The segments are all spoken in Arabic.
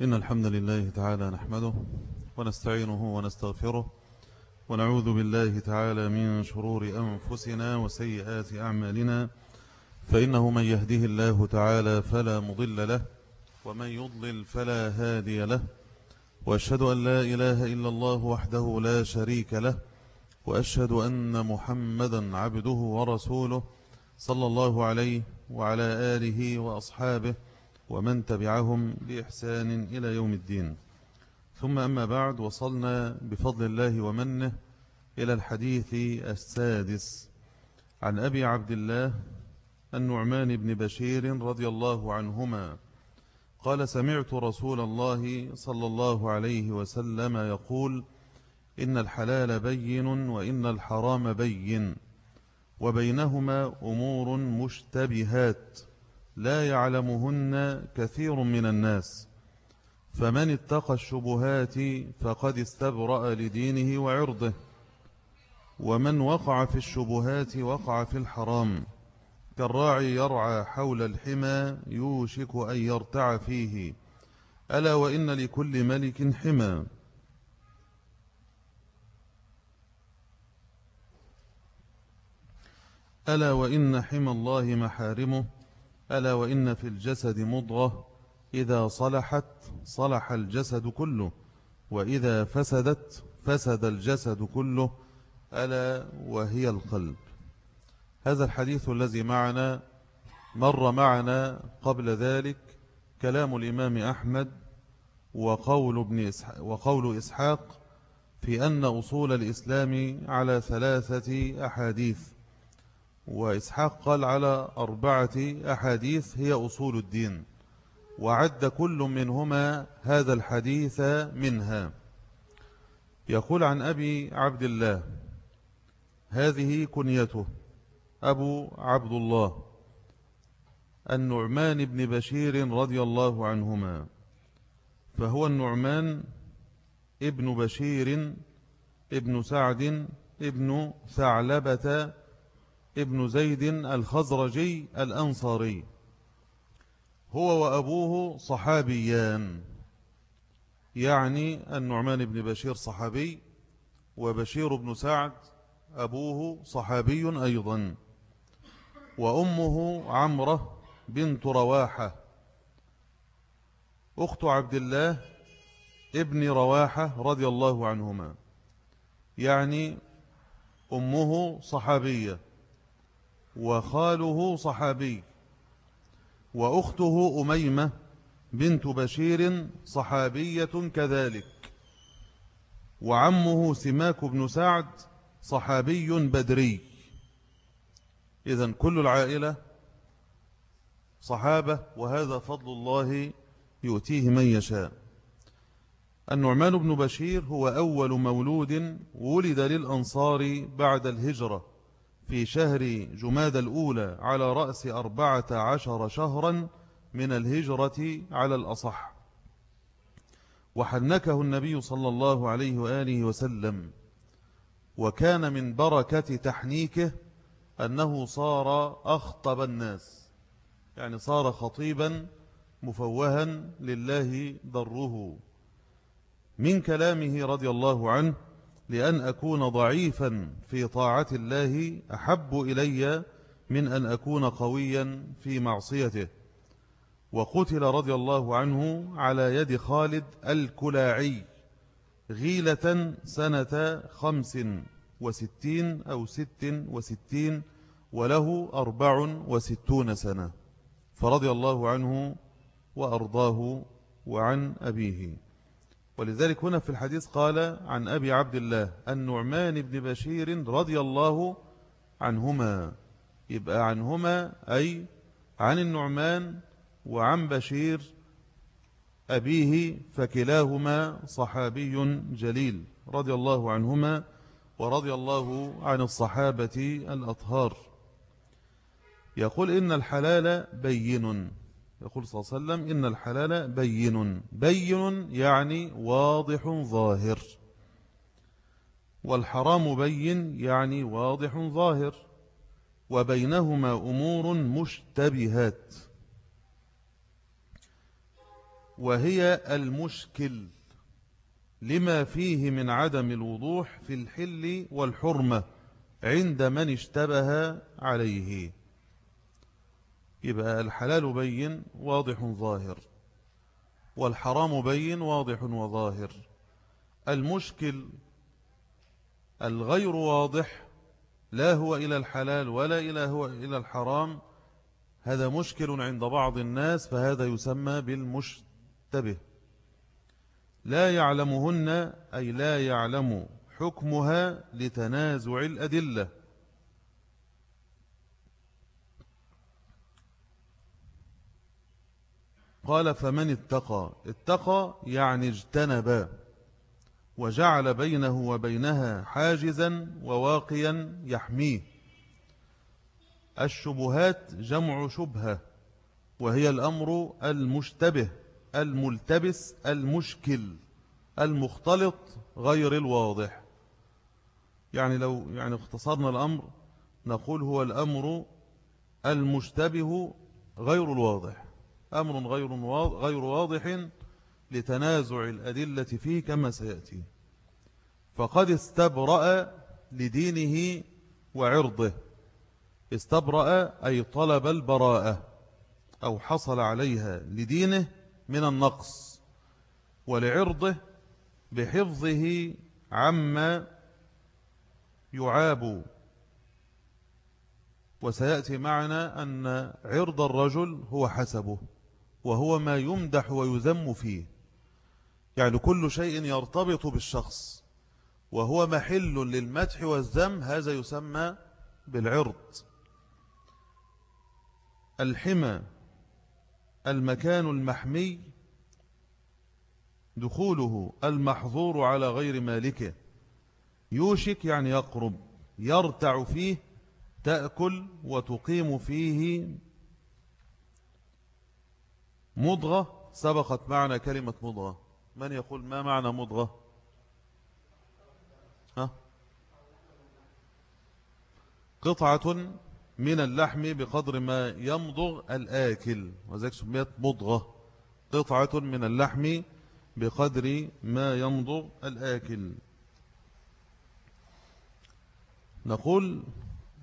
إن الحمد لله تعالى نحمده ونستعينه ونستغفره ونعوذ بالله تعالى من شرور أنفسنا وسيئات أعمالنا فإنه من يهده الله تعالى فلا مضل له ومن يضلل فلا هادي له وأشهد أن لا إله إلا الله وحده لا شريك له وأشهد أن محمدا عبده ورسوله صلى الله عليه وعلى آله وأصحابه ومن تبعهم بإحسان إلى يوم الدين. ثم أما بعد وصلنا بفضل الله ومنه إلى الحديث السادس عن أبي عبد الله النعمان بن بشير رضي الله عنهما. قال سمعت رسول الله صلى الله عليه وسلم يقول إن الحلال بين وإن الحرام بين وبينهما أمور مشتبهات. لا يعلمهن كثير من الناس. فمن اتقى الشبهات فقد استبرأ لدينه وعرضه. ومن وقع في الشبهات وقع في الحرام. كالراعي يرعى حول الحمى يوشك أن يرتع فيه. ألا وإن لكل ملك حمى. ألا وإن حمى الله محارمه. ألا وإن في الجسد مضغة إذا صلحت صلح الجسد كله وإذا فسدت فسد الجسد كله ألا وهي القلب. هذا الحديث الذي معنا مر معنا قبل ذلك كلام الإمام أحمد وقول, ابن إسحاق وقول إسحاق في أن أصول الإسلام على ثلاثة أحاديث. وإسحاق قال على أربعة أحاديث هي أصول الدين وعد كل منهما هذا الحديث منها. يقول عن أبي عبد الله هذه كنيته أبو عبد الله النعمان بن بشير رضي الله عنهما فهو النعمان ابن بشير ابن سعد ابن ثعلبة ابن زيد الخزرجي الأنصاري. هو وأبوه صحابيان. يعني النعمان بن بشير صحابي وبشير بن سعد أبوه صحابي أيضا. وأمه عمرة بنت رواحة. أخت عبد الله ابن رواحة رضي الله عنهما. يعني أمه صحابية. وخاله صحابي وأخته أميمة بنت بشير صحابية كذلك وعمه سماك بن سعد صحابي بدري. إذا كل العائلة صحابة وهذا فضل الله يؤتيه من يشاء. النعمان بن بشير هو أول مولود ولد للأنصار بعد الهجرة. في شهر جماد الأولى على رأس أربعة عشر شهرا من الهجرة على الأصح. وحنكه النبي صلى الله عليه وآله وسلم وكان من بركة تحنيكه أنه صار أخطب الناس يعني صار خطيبا مفوها لله ضره من كلامه رضي الله عنه لأن أكون ضعيفا في طاعة الله أحب إلي من أن أكون قويا في معصيته. وقتل رضي الله عنه على يد خالد الكلاعي غيلة سنة خمس وستين أو ست وستين وله أربع وستون سنة. فرضي الله عنه وأرضاه وعن أبيه. ولذلك هنا في الحديث قال عن أبي عبد الله النعمان بن بشير رضي الله عنهما. يبقى عنهما أي عن النعمان وعن بشير أبيه فكلاهما صحابي جليل رضي الله عنهما ورضي الله عن الصحابة الأطهار. يقول إن الحلال بين يقول صلى الله عليه وسلم إن الحلال بين. بين يعني واضح ظاهر. والحرام بين يعني واضح ظاهر. وبينهما أمور مشتبهات. وهي المشكل لما فيه من عدم الوضوح في الحل والحرمة عند من اشتبه عليه. يبقى الحلال بين واضح ظاهر والحرام بين واضح وظاهر. المشكل الغير واضح لا هو إلى الحلال ولا إلى هو إلى الحرام هذا مشكل عند بعض الناس فهذا يسمى بالمشتبه. لا يعلمهن أي لا يعلم حكمها لتنازع الأدلة. قال فمن اتقى؟ اتقى يعني اجتنب وجعل بينه وبينها حاجزا وواقيا يحميه. الشبهات جمع شبهة وهي الأمر المشتبه الملتبس المشكل المختلط غير الواضح. يعني لو يعني اختصرنا الأمر نقول هو الأمر المشتبه غير الواضح. أمر غير غير واضح لتنازع الأدلة فيه كما سيأتي. فقد استبرأ لدينه وعرضه. استبرأ أي طلب البراءة أو حصل عليها لدينه من النقص ولعرضه بحفظه عما يعاب. وسيأتي معنا أن عرض الرجل هو حسبه. وهو ما يمدح ويذم فيه. يعني كل شيء يرتبط بالشخص وهو محل للمدح والذم هذا يسمى بالعرض. الحمى المكان المحمي دخوله المحظور على غير مالكه. يوشك يعني يقرب يرتع فيه تأكل وتقيم فيه مضغة سبقت معنى كلمة مضغة. من يقول ما معنى مضغة؟ ها؟ قطعة من اللحم بقدر ما يمضغ الآكل. وذلك سميت مضغة. قطعة من اللحم بقدر ما يمضغ الآكل. نقول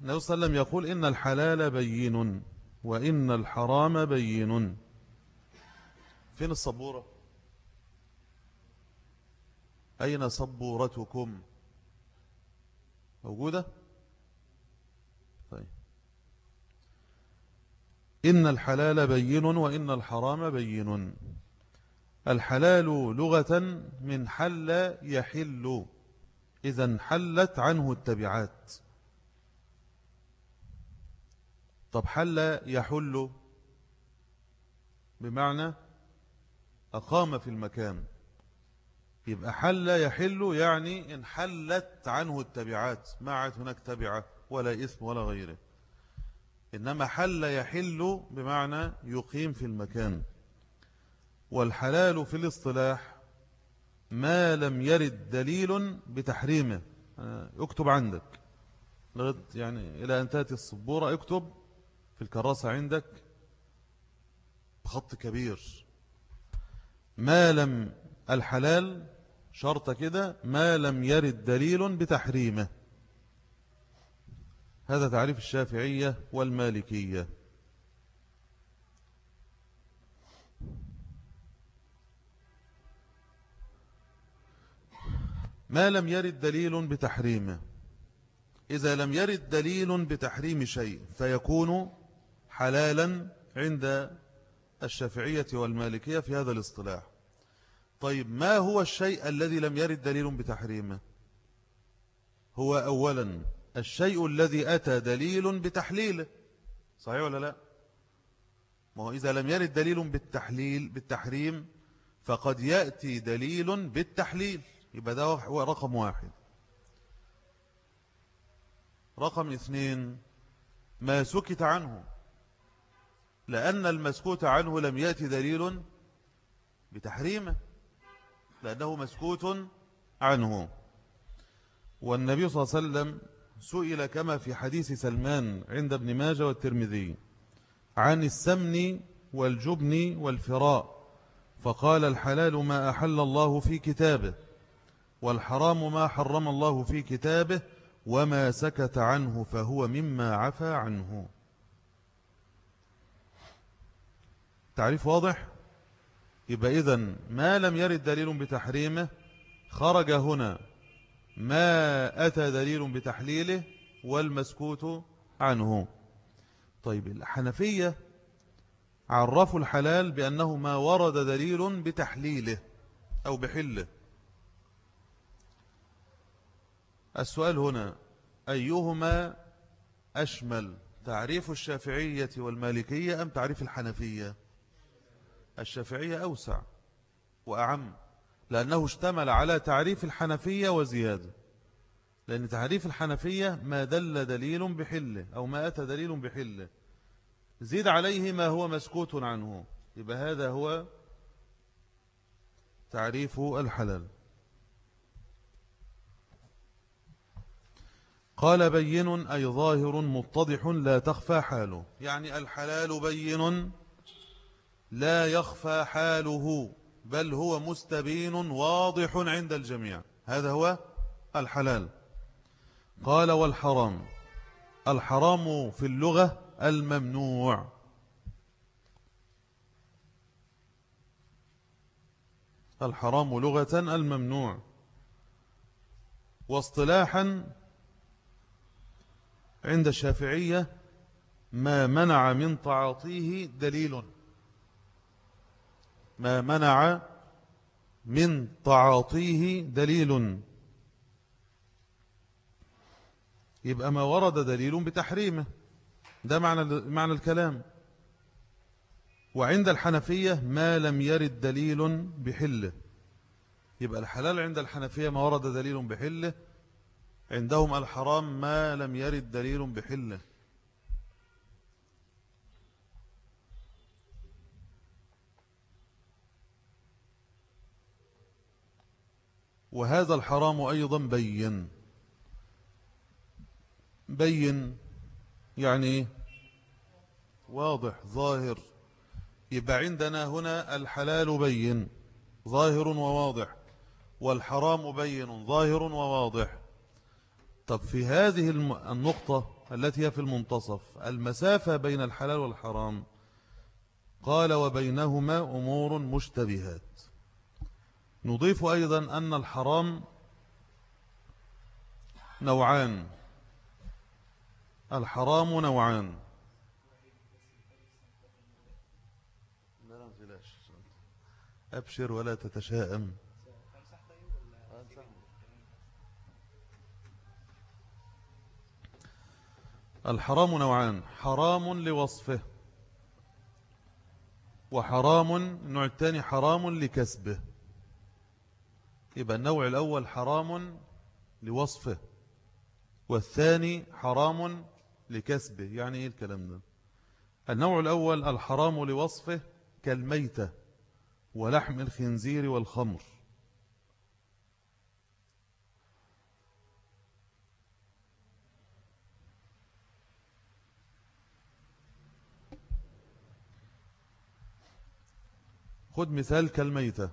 النبي صلى الله عليه وسلم يقول إن الحلال بين وإن الحرام بين فين الصبورة؟ أين صبورتكم؟ موجودة؟ طيب. إن الحلال بين وإن الحرام بين. الحلال لغة من حل يحل. إذا حلت عنه التبعات. طب حل يحل. بمعنى أقام في المكان. يبقى حل يحل يعني إن حلت عنه التبعات ما عاد هناك تبعة ولا إثم ولا غيره. إنما حل يحل بمعنى يقيم في المكان. والحلال في الاصطلاح ما لم يرد دليل بتحريمه. اكتب عندك. يعني إلى أن تأتي الصبورة اكتب في الكراسة عندك بخط كبير. ما لم الحلال شرط كده ما لم يرد دليل بتحريمه. هذا تعريف الشافعية والمالكية. ما لم يرد دليل بتحريمه. إذا لم يرد دليل بتحريم شيء فيكون حلالا عند الشافعية والمالكية في هذا الاصطلاح. طيب ما هو الشيء الذي لم يرد دليل بتحريمه؟ هو أولا الشيء الذي أتى دليل بتحليله. صحيح ولا لا؟ ما هو إذا لم يرد دليل بالتحليل بالتحريم فقد يأتي دليل بالتحليل. يبقى ده هو رقم واحد. رقم اثنين ما سكت عنه. لأن المسكوت عنه لم يأتي دليل بتحريمه لأنه مسكوت عنه. والنبي صلى الله عليه وسلم سئل كما في حديث سلمان عند ابن ماجه والترمذي عن السمن والجبن والفراء فقال الحلال ما أحل الله في كتابه والحرام ما حرم الله في كتابه وما سكت عنه فهو مما عفى عنه. تعريف واضح؟ يبقى إذن ما لم يرد دليل بتحريمه خرج هنا ما أتى دليل بتحليله والمسكوت عنه. طيب الحنفية عرفوا الحلال بأنه ما ورد دليل بتحليله أو بحله. السؤال هنا أيهما أشمل تعريف الشافعية والمالكية أم تعريف الحنفية؟ الشافعية أوسع وأعم لأنه اشتمل على تعريف الحنفية وزيادة لأن تعريف الحنفية ما دل دليل بحله أو ما أتى دليل بحله زيد عليه ما هو مسكوت عنه يبقى هذا هو تعريف الحلال. قال بين أي ظاهر متضح لا تخفى حاله يعني الحلال بين لا يخفى حاله بل هو مستبين واضح عند الجميع. هذا هو الحلال. قال والحرام. الحرام في اللغة الممنوع. الحرام لغة الممنوع. واصطلاحا عند الشافعية ما منع من تعاطيه دليل. ما منع من تعاطيه دليل. يبقى ما ورد دليل بتحريمه. ده معنى معنى الكلام. وعند الحنفية ما لم يرد دليل بحله. يبقى الحلال عند الحنفية ما ورد دليل بحله. عندهم الحرام ما لم يرد دليل بحله. وهذا الحرام أيضا بين. بين يعني واضح ظاهر. يبقى عندنا هنا الحلال بين ظاهر وواضح والحرام بين ظاهر وواضح. طب في هذه النقطة التي هي في المنتصف المسافة بين الحلال والحرام قال وبينهما أمور مشتبهات. نضيف أيضا أن الحرام نوعان. الحرام نوعان. أبشر ولا تتشائم. الحرام نوعان. حرام لوصفه. وحرام النوع الثاني حرام لكسبه. يبقى النوع الأول حرام لوصفه والثاني حرام لكسبه. يعني إيه الكلام ده؟ النوع الأول الحرام لوصفه كالميتة ولحم الخنزير والخمر. خذ مثال كالميتة.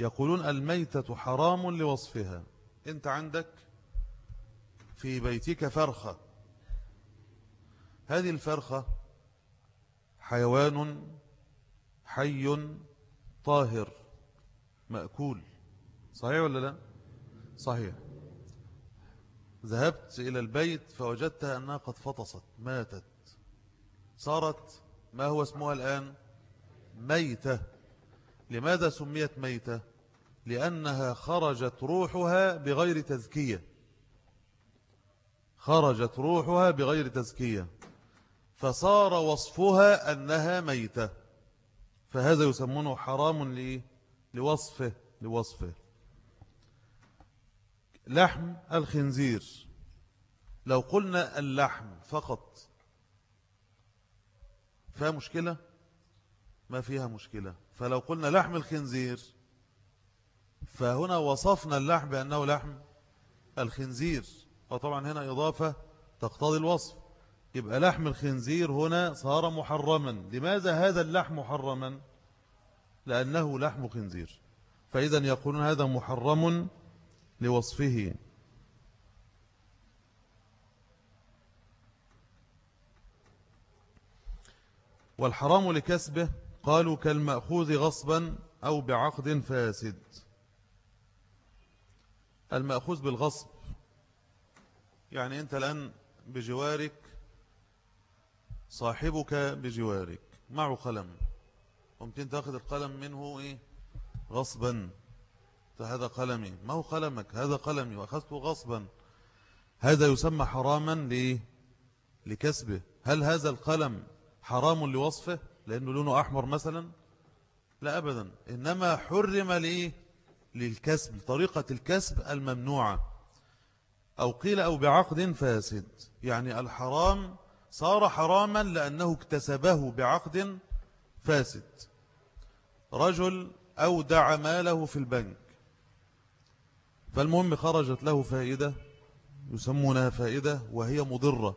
يقولون الميتة حرام لوصفها. انت عندك في بيتك فرخة. هذه الفرخة حيوان حي طاهر مأكول. صحيح ولا لا؟ صحيح. ذهبت إلى البيت فوجدتها أنها قد فطست ماتت. صارت ما هو اسمها الآن؟ ميتة. لماذا سميت ميتة؟ لأنها خرجت روحها بغير تزكية. خرجت روحها بغير تزكية. فصار وصفها أنها ميتة. فهذا يسمونه حرام لوصفه لوصفه. لحم الخنزير. لو قلنا اللحم فقط فيها مشكلة؟ ما فيها مشكلة. فلو قلنا لحم الخنزير فهنا وصفنا اللحم بأنه لحم الخنزير. وطبعا هنا إضافة تقتضي الوصف. يبقى لحم الخنزير هنا صار محرما. لماذا هذا اللحم محرما؟ لأنه لحم خنزير. فإذا يقولون هذا محرم لوصفه. والحرام لكسبه قالوا كالمأخوذ غصبا أو بعقد فاسد. المأخوذ بالغصب يعني أنت الآن بجوارك صاحبك بجوارك معه قلم. ممكن تأخذ القلم منه إيه؟ غصبا. هذا قلمي ما هو قلمك؟ هذا قلمي وأخذته غصبا. هذا يسمى حراما لكسبه. هل هذا القلم حرام لوصفه؟ لأنه لونه أحمر مثلا؟ لا أبدا. إنما حرم ليه للكسب طريقة الكسب الممنوعة. أو قيل أو بعقد فاسد. يعني الحرام صار حراما لأنه اكتسبه بعقد فاسد. رجل أودع ماله في البنك. فالمهم خرجت له فائدة يسمونها فائدة وهي مضرة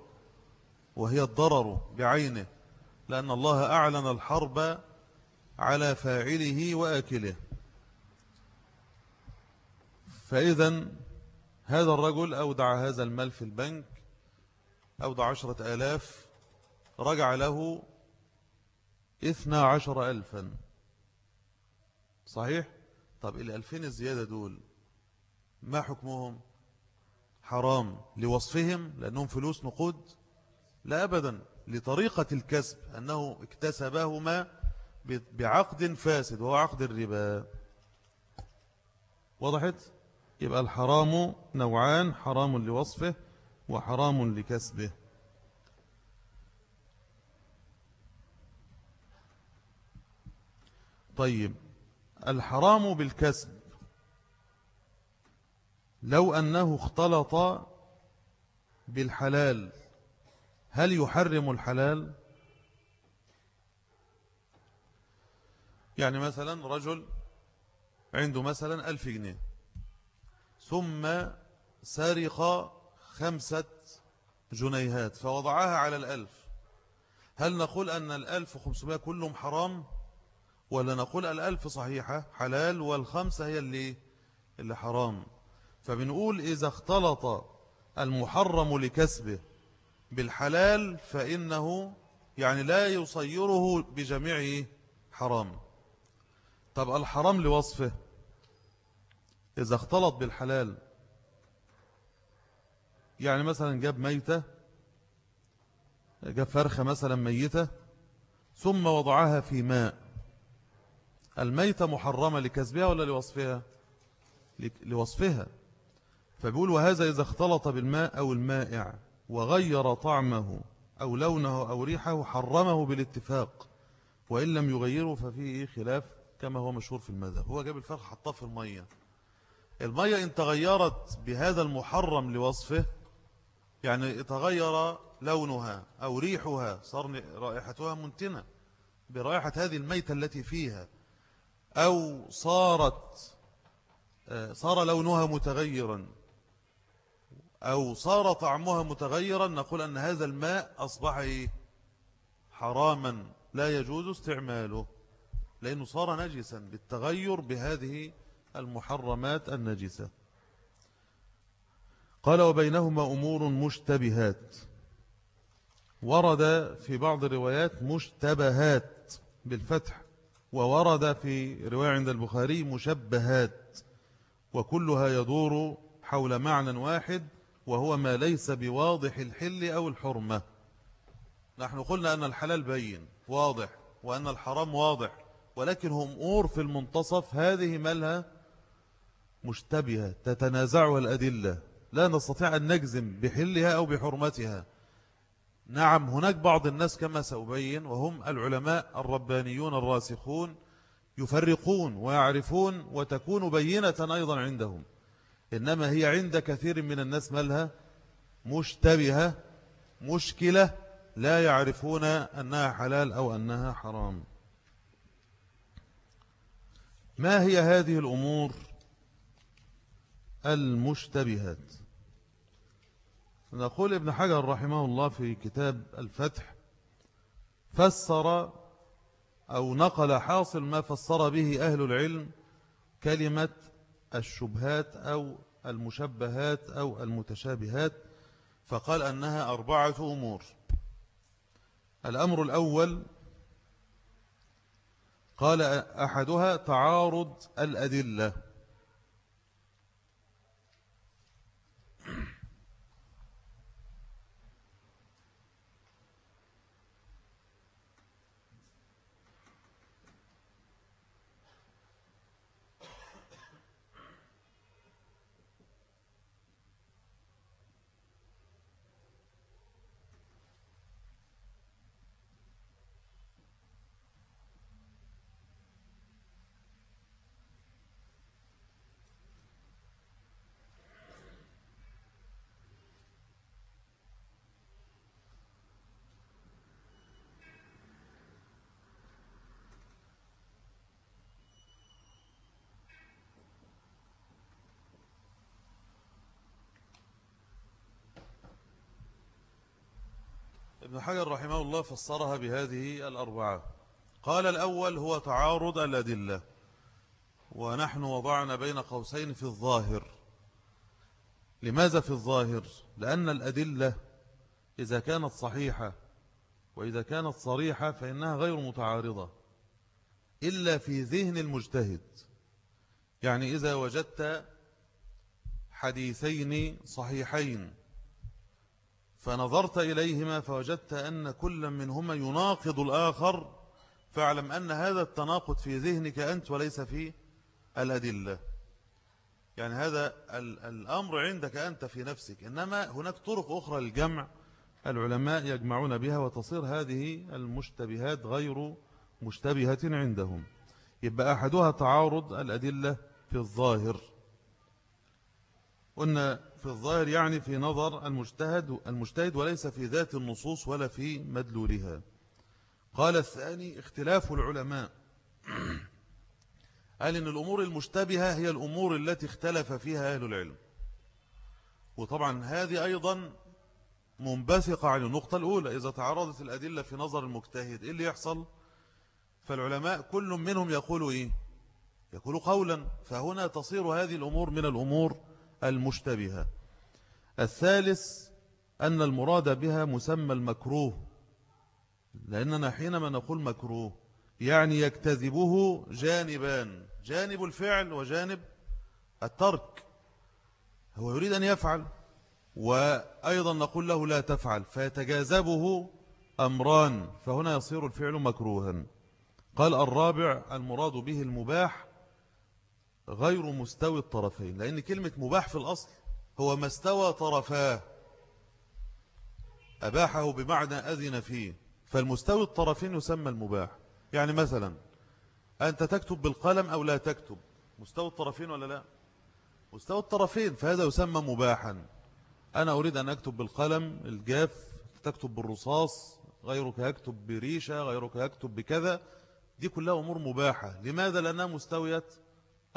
وهي الضرر بعينه. لأن الله أعلن الحرب على فاعله وآكله. فإذا هذا الرجل أودع هذا المال في البنك أودع عشرة آلاف رجع له إثنى عشر ألفا. صحيح؟ طب الألفين الزيادة دول ما حكمهم؟ حرام لوصفهم؟ لأنهم فلوس نقود؟ لا أبدا. لطريقة الكسب أنه اكتسبهما بعقد فاسد وهو عقد الربا. وضحت؟ يبقى الحرام نوعان حرام لوصفه وحرام لكسبه. طيب الحرام بالكسب. لو أنه اختلط بالحلال هل يحرم الحلال؟ يعني مثلا رجل عنده مثلا ألف جنيه ثم سرق خمسة جنيهات فوضعها على الألف. هل نقول أن الألف وخمسمائة كلهم حرام؟ ولا نقول الألف صحيحة حلال والخمسة هي اللي, اللي حرام. فبنقول إذا اختلط المحرم لكسبه بالحلال فإنه يعني لا يصيره بجميعه حرام. طب الحرام لوصفه؟ إذا اختلط بالحلال يعني مثلا جاب ميتة جاب فرخة مثلا ميتة ثم وضعها في ماء. الميتة محرمة لكسبها ولا لوصفها؟ لوصفها. فبيقول وهذا إذا اختلط بالماء أو المائع. وغير طعمه أو لونه أو ريحه حرمه بالاتفاق وإن لم يغيره ففيه خلاف كما هو مشهور في المذهب. هو جاب الفرخ حطاه في المية. المية إن تغيرت بهذا المحرم لوصفه يعني تغير لونها أو ريحها صار رائحتها منتنة برائحة هذه الميتة التي فيها أو صارت آه، صار لونها متغيرا. أو صار طعمها متغيرا نقول أن هذا الماء أصبح إيه؟ حراما لا يجوز استعماله لأنه صار نجسا بالتغير بهذه المحرمات النجسة قال وبينهما أمور مشتبهات ورد في بعض الروايات مشتبهات بالفتح وورد في رواية عند البخاري مشبهات وكلها يدور حول معنى واحد وهو ما ليس بواضح الحل أو الحرمة. نحن قلنا أن الحلال بين واضح وأن الحرام واضح ولكن هم أمور في المنتصف. هذه مالها مشتبهة تتنازعها الأدلة. لا نستطيع أن نجزم بحلها أو بحرمتها. نعم هناك بعض الناس كما سأبين وهم العلماء الربانيون الراسخون يفرقون ويعرفون وتكون بينة أيضا عندهم. إنما هي عند كثير من الناس مالها مشتبهة مشكلة لا يعرفون أنها حلال أو أنها حرام. ما هي هذه الأمور؟ المشتبهات. نقول ابن حجر رحمه الله في كتاب الفتح فسر أو نقل حاصل ما فسر به أهل العلم كلمة الشبهات أو المشبهات أو المتشابهات فقال أنها أربعة أمور. الأمر الأول قال أحدها تعارض الأدلة. ابن حجر رحمه الله فسرها بهذه الأربعة. قال الأول هو تعارض الأدلة. ونحن وضعنا بين قوسين في الظاهر. لماذا في الظاهر؟ لأن الأدلة إذا كانت صحيحة وإذا كانت صريحة فإنها غير متعارضة. إلا في ذهن المجتهد. يعني إذا وجدت حديثين صحيحين فنظرت إليهما فوجدت أن كل منهما يناقض الآخر فاعلم أن هذا التناقض في ذهنك أنت وليس في الأدلة. يعني هذا الأمر عندك أنت في نفسك إنما هناك طرق أخرى للجمع العلماء يجمعون بها وتصير هذه المشتبهات غير مشتبهة عندهم. يبقى أحدها تعارض الأدلة في الظاهر. قلنا في الظاهر يعني في نظر المجتهد, المجتهد وليس في ذات النصوص ولا في مدلولها. قال الثاني اختلاف العلماء. قال إن الأمور المشتبهة هي الأمور التي اختلف فيها أهل العلم. وطبعا هذه أيضا منبثقة عن النقطة الأولى. إذا تعرضت الأدلة في نظر المجتهد إيه اللي يحصل؟ فالعلماء كل منهم يقول إيه؟ يقول قولا. فهنا تصير هذه الأمور من الأمور المشتبهة. الثالث أن المراد بها مسمى المكروه لأننا حينما نقول مكروه يعني يكتذبه جانبان جانب الفعل وجانب الترك. هو يريد أن يفعل وأيضا نقول له لا تفعل فيتجاذبه أمران فهنا يصير الفعل مكروها. قال الرابع المراد به المباح غير مستوي الطرفين لأن كلمة مباح في الأصل هو ما استوى طرفاه. أباحه بمعنى أذن فيه. فالمستوي الطرفين يسمى المباح. يعني مثلا أنت تكتب بالقلم أو لا تكتب؟ مستوى الطرفين ولا لا؟ مستوى الطرفين فهذا يسمى مباحا. أنا أريد أن أكتب بالقلم الجاف تكتب بالرصاص غيرك يكتب بريشة غيرك يكتب بكذا. دي كلها أمور مباحة. لماذا لأنها مستوية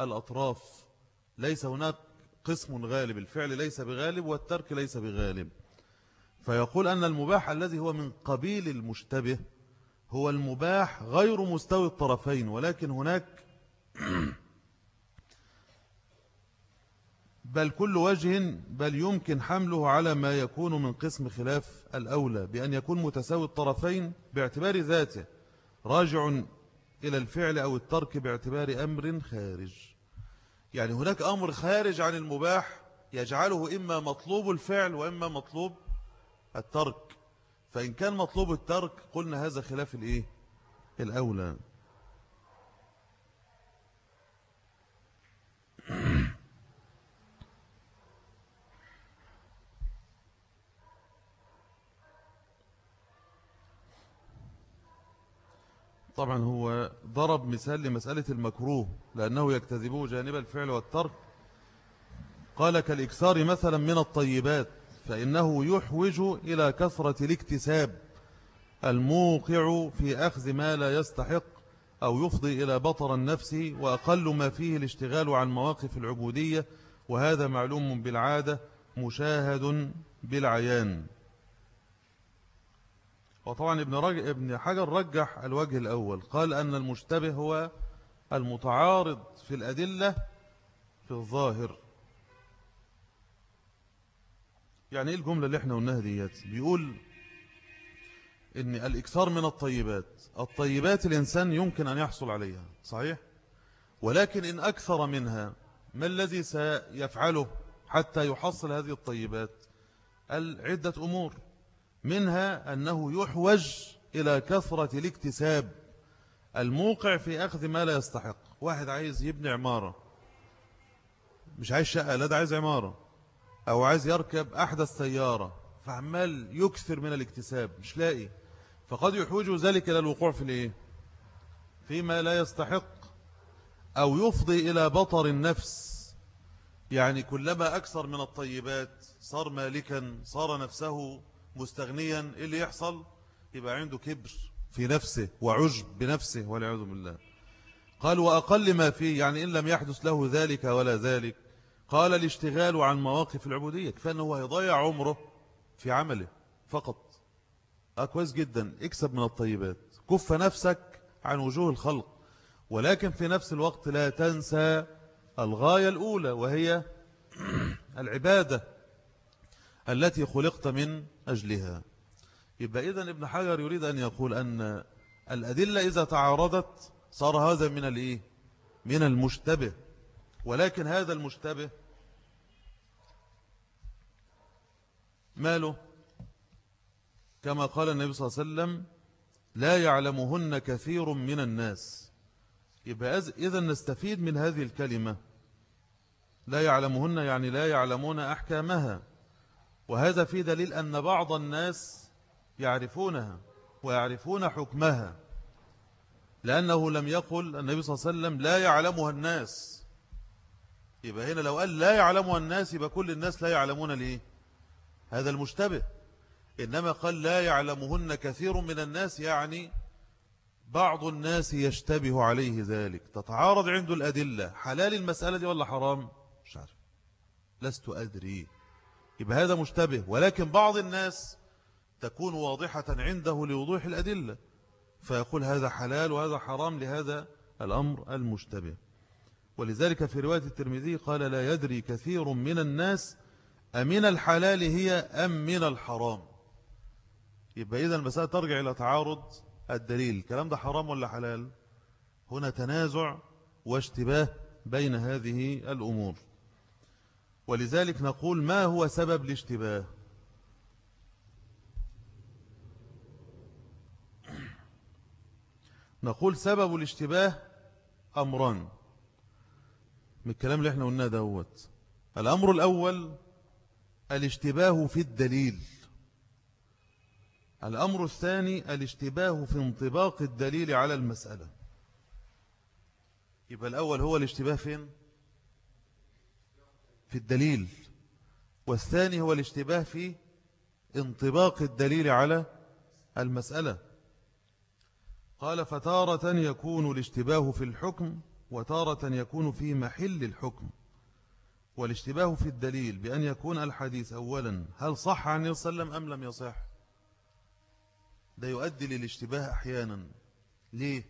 الأطراف. ليس هناك قسم غالب الفعل ليس بغالب والترك ليس بغالب. فيقول أن المباح الذي هو من قبيل المشتبه هو المباح غير مستوي الطرفين ولكن هناك بل كل وجه بل يمكن حمله على ما يكون من قسم خلاف الأولى بأن يكون متساوي الطرفين باعتبار ذاته. راجع إلى الفعل أو الترك باعتبار أمر خارج. يعني هناك أمر خارج عن المباح يجعله إما مطلوب الفعل وإما مطلوب الترك. فإن كان مطلوب الترك قلنا هذا خلاف الإيه؟ الأولى. طبعا هو ضرب مثال لمسألة المكروه لأنه يكتذبه جانب الفعل والترك. قال كالإكثار مثلا من الطيبات فإنه يحوج إلى كثرة الاكتساب الموقع في أخذ ما لا يستحق أو يفضي إلى بطر النفس وأقل ما فيه الاشتغال عن مواقف العبودية وهذا معلوم بالعادة مشاهد بالعيان. وطبعا ابن, رج... ابن حجر رجح الوجه الأول. قال أن المشتبه هو المتعارض في الأدلة في الظاهر. يعني إيه الجملة اللي إحنا قلناها ديت؟ بيقول إن الإكثار من الطيبات الطيبات الإنسان يمكن أن يحصل عليها صحيح؟ ولكن إن أكثر منها ما الذي سيفعله حتى يحصل هذه الطيبات؟ عدة أمور. منها أنه يحوج إلى كثرة الاكتساب. الموقع في أخذ ما لا يستحق. واحد عايز يبني عمارة. مش عايز شقة لا ده عايز عمارة. أو عايز يركب أحدث سيارة. فعمال يكثر من الاكتساب مش لاقي. فقد يحوج ذلك إلى الوقوع في الإيه؟ فيما لا يستحق. أو يفضي إلى بطر النفس. يعني كلما أكثر من الطيبات صار مالكا صار نفسه مستغنيا إيه اللي يحصل؟ يبقى عنده كبر في نفسه وعجب بنفسه والعياذ بالله. قال وأقل ما فيه يعني إن لم يحدث له ذلك ولا ذلك. قال الاشتغال عن مواقف العبودية. كفاية أنه يضيع عمره في عمله فقط. آه كويس جدا. اكسب من الطيبات. كف نفسك عن وجوه الخلق. ولكن في نفس الوقت لا تنسى الغاية الأولى وهي العبادة. التي خلقت من أجلها. يبقى إذن ابن حجر يريد أن يقول أن الأدلة إذا تعارضت صار هذا من الإيه؟ من المشتبه. ولكن هذا المشتبه ماله؟ كما قال النبي صلى الله عليه وسلم لا يعلمهن كثير من الناس. يبقى إذا نستفيد من هذه الكلمة. لا يعلمهن يعني لا يعلمون أحكامها. وهذا في دليل أن بعض الناس يعرفونها ويعرفون حكمها لأنه لم يقل النبي صلى الله عليه وسلم لا يعلمها الناس. يبقى هنا لو قال لا يعلمها الناس يبقى كل الناس لا يعلمون ليه هذا المشتبه. إنما قال لا يعلمهن كثير من الناس يعني بعض الناس يشتبه عليه ذلك. تتعارض عنده الأدلة. حلال المسألة دي ولا حرام؟ مش عارف. لست أدري. يبقى هذا مشتبه ولكن بعض الناس تكون واضحة عنده لوضوح الأدلة فيقول هذا حلال وهذا حرام لهذا الأمر المشتبه. ولذلك في رواية الترمذي قال لا يدري كثير من الناس أمن الحلال هي أم من الحرام. يبقى إذا المسألة ترجع إلى تعارض الدليل. الكلام ده حرام ولا حلال؟ هنا تنازع واشتباه بين هذه الأمور. ولذلك نقول ما هو سبب الاشتباه؟ نقول سبب الاشتباه أمران. من الكلام اللي إحنا قلناه دوت. الأمر الأول الاشتباه في الدليل. الأمر الثاني الاشتباه في انطباق الدليل على المسألة. يبقى الأول هو الاشتباه فين؟ في الدليل والثاني هو الاشتباه في انطباق الدليل على المسألة. قال فتارة يكون الاشتباه في الحكم وتارة يكون في محل الحكم. والاشتباه في الدليل بأن يكون الحديث أولا هل صح عن يسلم أم لم يصح؟ ده يؤدي للاشتباه أحيانا. ليه؟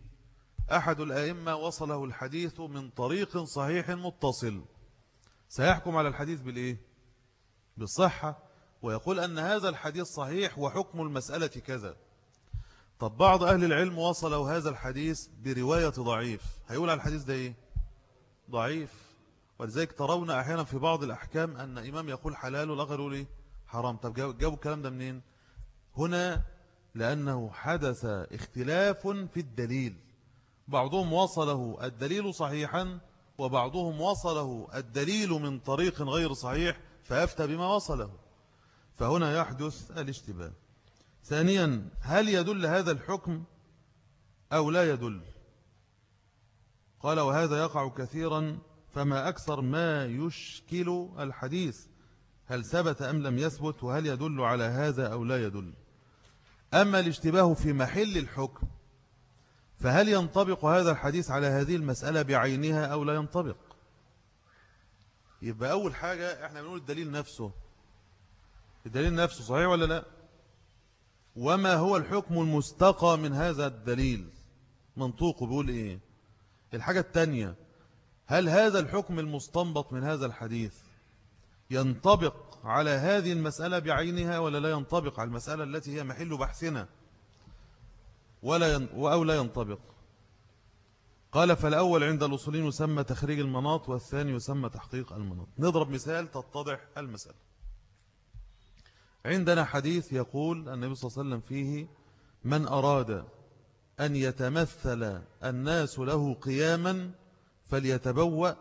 أحد الأئمة وصله الحديث من طريق صحيح متصل. سيحكم على الحديث بالإيه؟ بالصحة. ويقول أن هذا الحديث صحيح وحكم المسألة كذا. طب بعض أهل العلم وصلوا هذا الحديث برواية ضعيف. هيقول على الحديث ده إيه؟ ضعيف. ولذلك ترون أحيانا في بعض الأحكام أن إمام يقول حلال والآخر يقول إيه؟ حرام. طب جابوا الكلام ده منين؟ هنا لأنه حدث اختلاف في الدليل. بعضهم وصله الدليل صحيحا وبعضهم وصله الدليل من طريق غير صحيح فأفتى بما وصله. فهنا يحدث الاشتباه. ثانيا هل يدل هذا الحكم أو لا يدل؟ قال وهذا يقع كثيرا فما أكثر ما يشكل الحديث. هل ثبت أم لم يثبت؟ وهل يدل على هذا أو لا يدل؟ أما الاشتباه في محل الحكم فهل ينطبق هذا الحديث على هذه المسألة بعينها أو لا ينطبق؟ يبقى أول حاجة إحنا بنقول الدليل نفسه. الدليل نفسه صحيح ولا لا؟ وما هو الحكم المستقى من هذا الدليل؟ منطوقه بيقول إيه؟ الحاجة التانية هل هذا الحكم المستنبط من هذا الحديث ينطبق على هذه المسألة بعينها ولا لا ينطبق على المسألة التي هي محل بحثنا؟ ولا ين... أو لا ينطبق. قال فالأول عند الأصولين يسمى تخريج المناط والثاني يسمى تحقيق المناط. نضرب مثال تتضح المسألة. عندنا حديث يقول النبي صلى الله عليه وسلم فيه من أراد أن يتمثل الناس له قياما فليتبوأ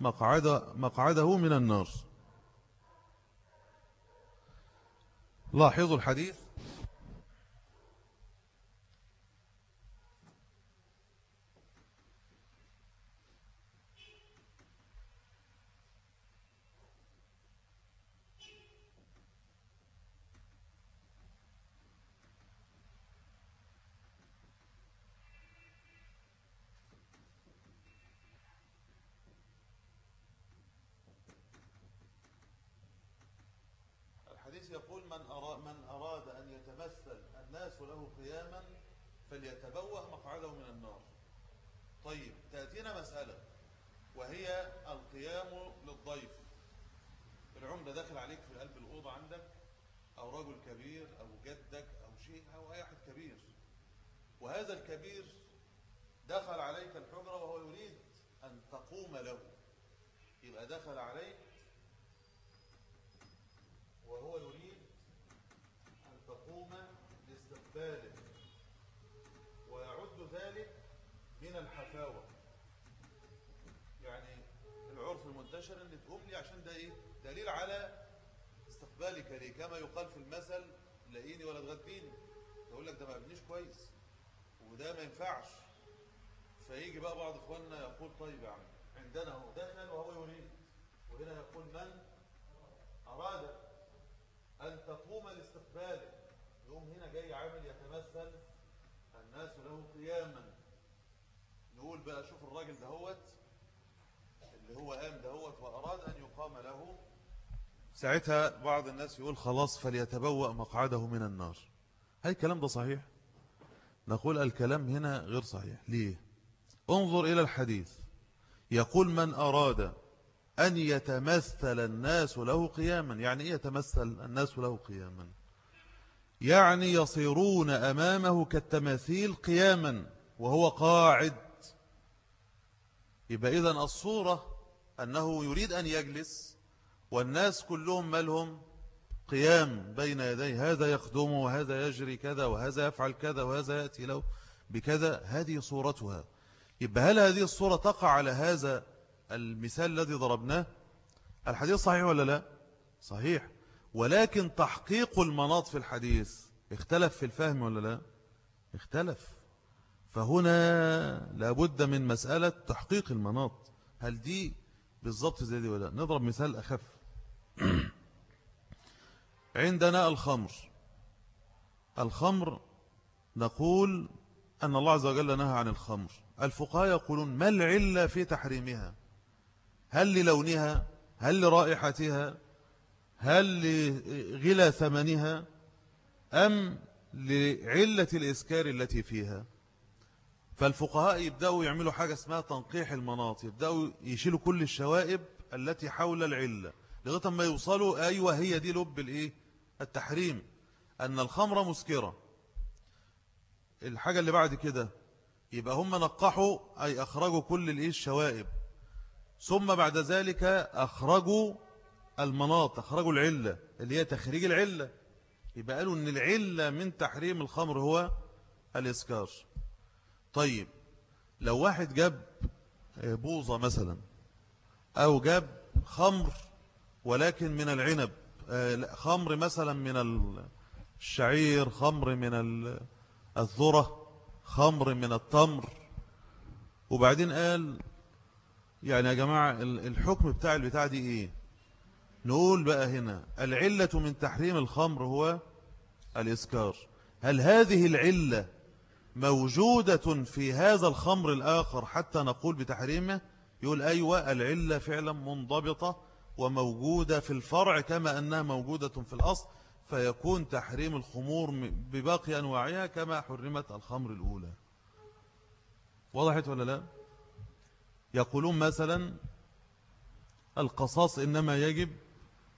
مقعد مقعده من النار. لاحظوا الحديث؟ فليتبوه مقعده من النار. طيب تأتينا مسألة وهي القيام للضيف. العمدة داخل عليك في قلب الأوضة عندك أو رجل كبير أو جدك أو شيء أو أي أحد كبير. وهذا الكبير دخل عليك الحجرة وهو يريد أن تقوم له. يبقى دخل عليك وهو يريد أن تقوم لاستقباله ذلك من الحفاوة. يعني العرف المنتشر ان تقوم لي عشان ده إيه؟ دليل على استقبالك لي كما يقال في المثل لاقيني ولا تغديني يقول لك ده ما ابنيش كويس وده ما ينفعش. فيجي بقى بعض إخواننا يقول طيب يا عم عندنا هو دخل وهو يريد. وهنا يقول من أراد أن تقوم لاستقباله جاي عامل يتمثل الناس له قياما. نقول بقى شوف الراجل دهوت اللي هو قام دهوت وأراد أن يقام له. ساعتها بعض الناس يقول خلاص فليتبوأ مقعده من النار. هل الكلام ده صحيح؟ نقول الكلام هنا غير صحيح. ليه؟ انظر إلى الحديث. يقول من أراد أن يتمثل الناس له قياما. يعني إيه يتمثل الناس له قياما؟ يعني يصيرون أمامه كالتماثيل قياما وهو قاعد. يبقى إذن الصورة أنه يريد أن يجلس والناس كلهم مالهم قيام بين يدي هذا يخدمه وهذا يجري كذا وهذا يفعل كذا وهذا يأتي له بكذا. هذه صورتها. يبقى هل هذه الصورة تقع على هذا المثال الذي ضربناه؟ الحديث صحيح ولا لا؟ صحيح. ولكن تحقيق المناط في الحديث اختلف في الفهم ولا لا؟ اختلف. فهنا لابد من مسألة تحقيق المناط. هل دي بالضبط زي دي ولا نضرب مثال أخف. عندنا الخمر. الخمر نقول أن الله عز وجل نهى عن الخمر. الفقهاء يقولون ما العلة في تحريمها؟ هل للونها؟ هل لرائحتها؟ هل لغلى ثمنها أم لعلة الإسكار التي فيها؟ فالفقهاء يبدأوا يعملوا حاجة اسمها تنقيح المناط يبدأوا يشيلوا كل الشوائب التي حول العلة لغاية ما يوصلوا أيوة هي دي لب الإيه؟ التحريم أن الخمر مسكرة. الحاجة اللي بعد كده يبقى هم نقحوا أي أخرجوا كل الإيه؟ الشوائب. ثم بعد ذلك أخرجوا المناط أخرجوا العلة اللي هي تخريج العلة. يبقى قالوا أن العلة من تحريم الخمر هو الإسكار طيب لو واحد جاب بوظة مثلا أو جاب خمر ولكن من العنب آه، خمر مثلا من الشعير خمر من الذرة خمر من التمر. وبعدين قال يعني يا جماعة الحكم بتاع البتاع دي إيه؟ نقول بقى هنا العلة من تحريم الخمر هو الإسكار. هل هذه العلة موجودة في هذا الخمر الآخر حتى نقول بتحريمه؟ يقول أيوة العلة فعلا منضبطة وموجودة في الفرع كما أنها موجودة في الأصل فيكون تحريم الخمور بباقي أنواعها كما حرمت الخمر الأولى. وضحت ولا لا؟ يقولون مثلا القصاص إنما يجب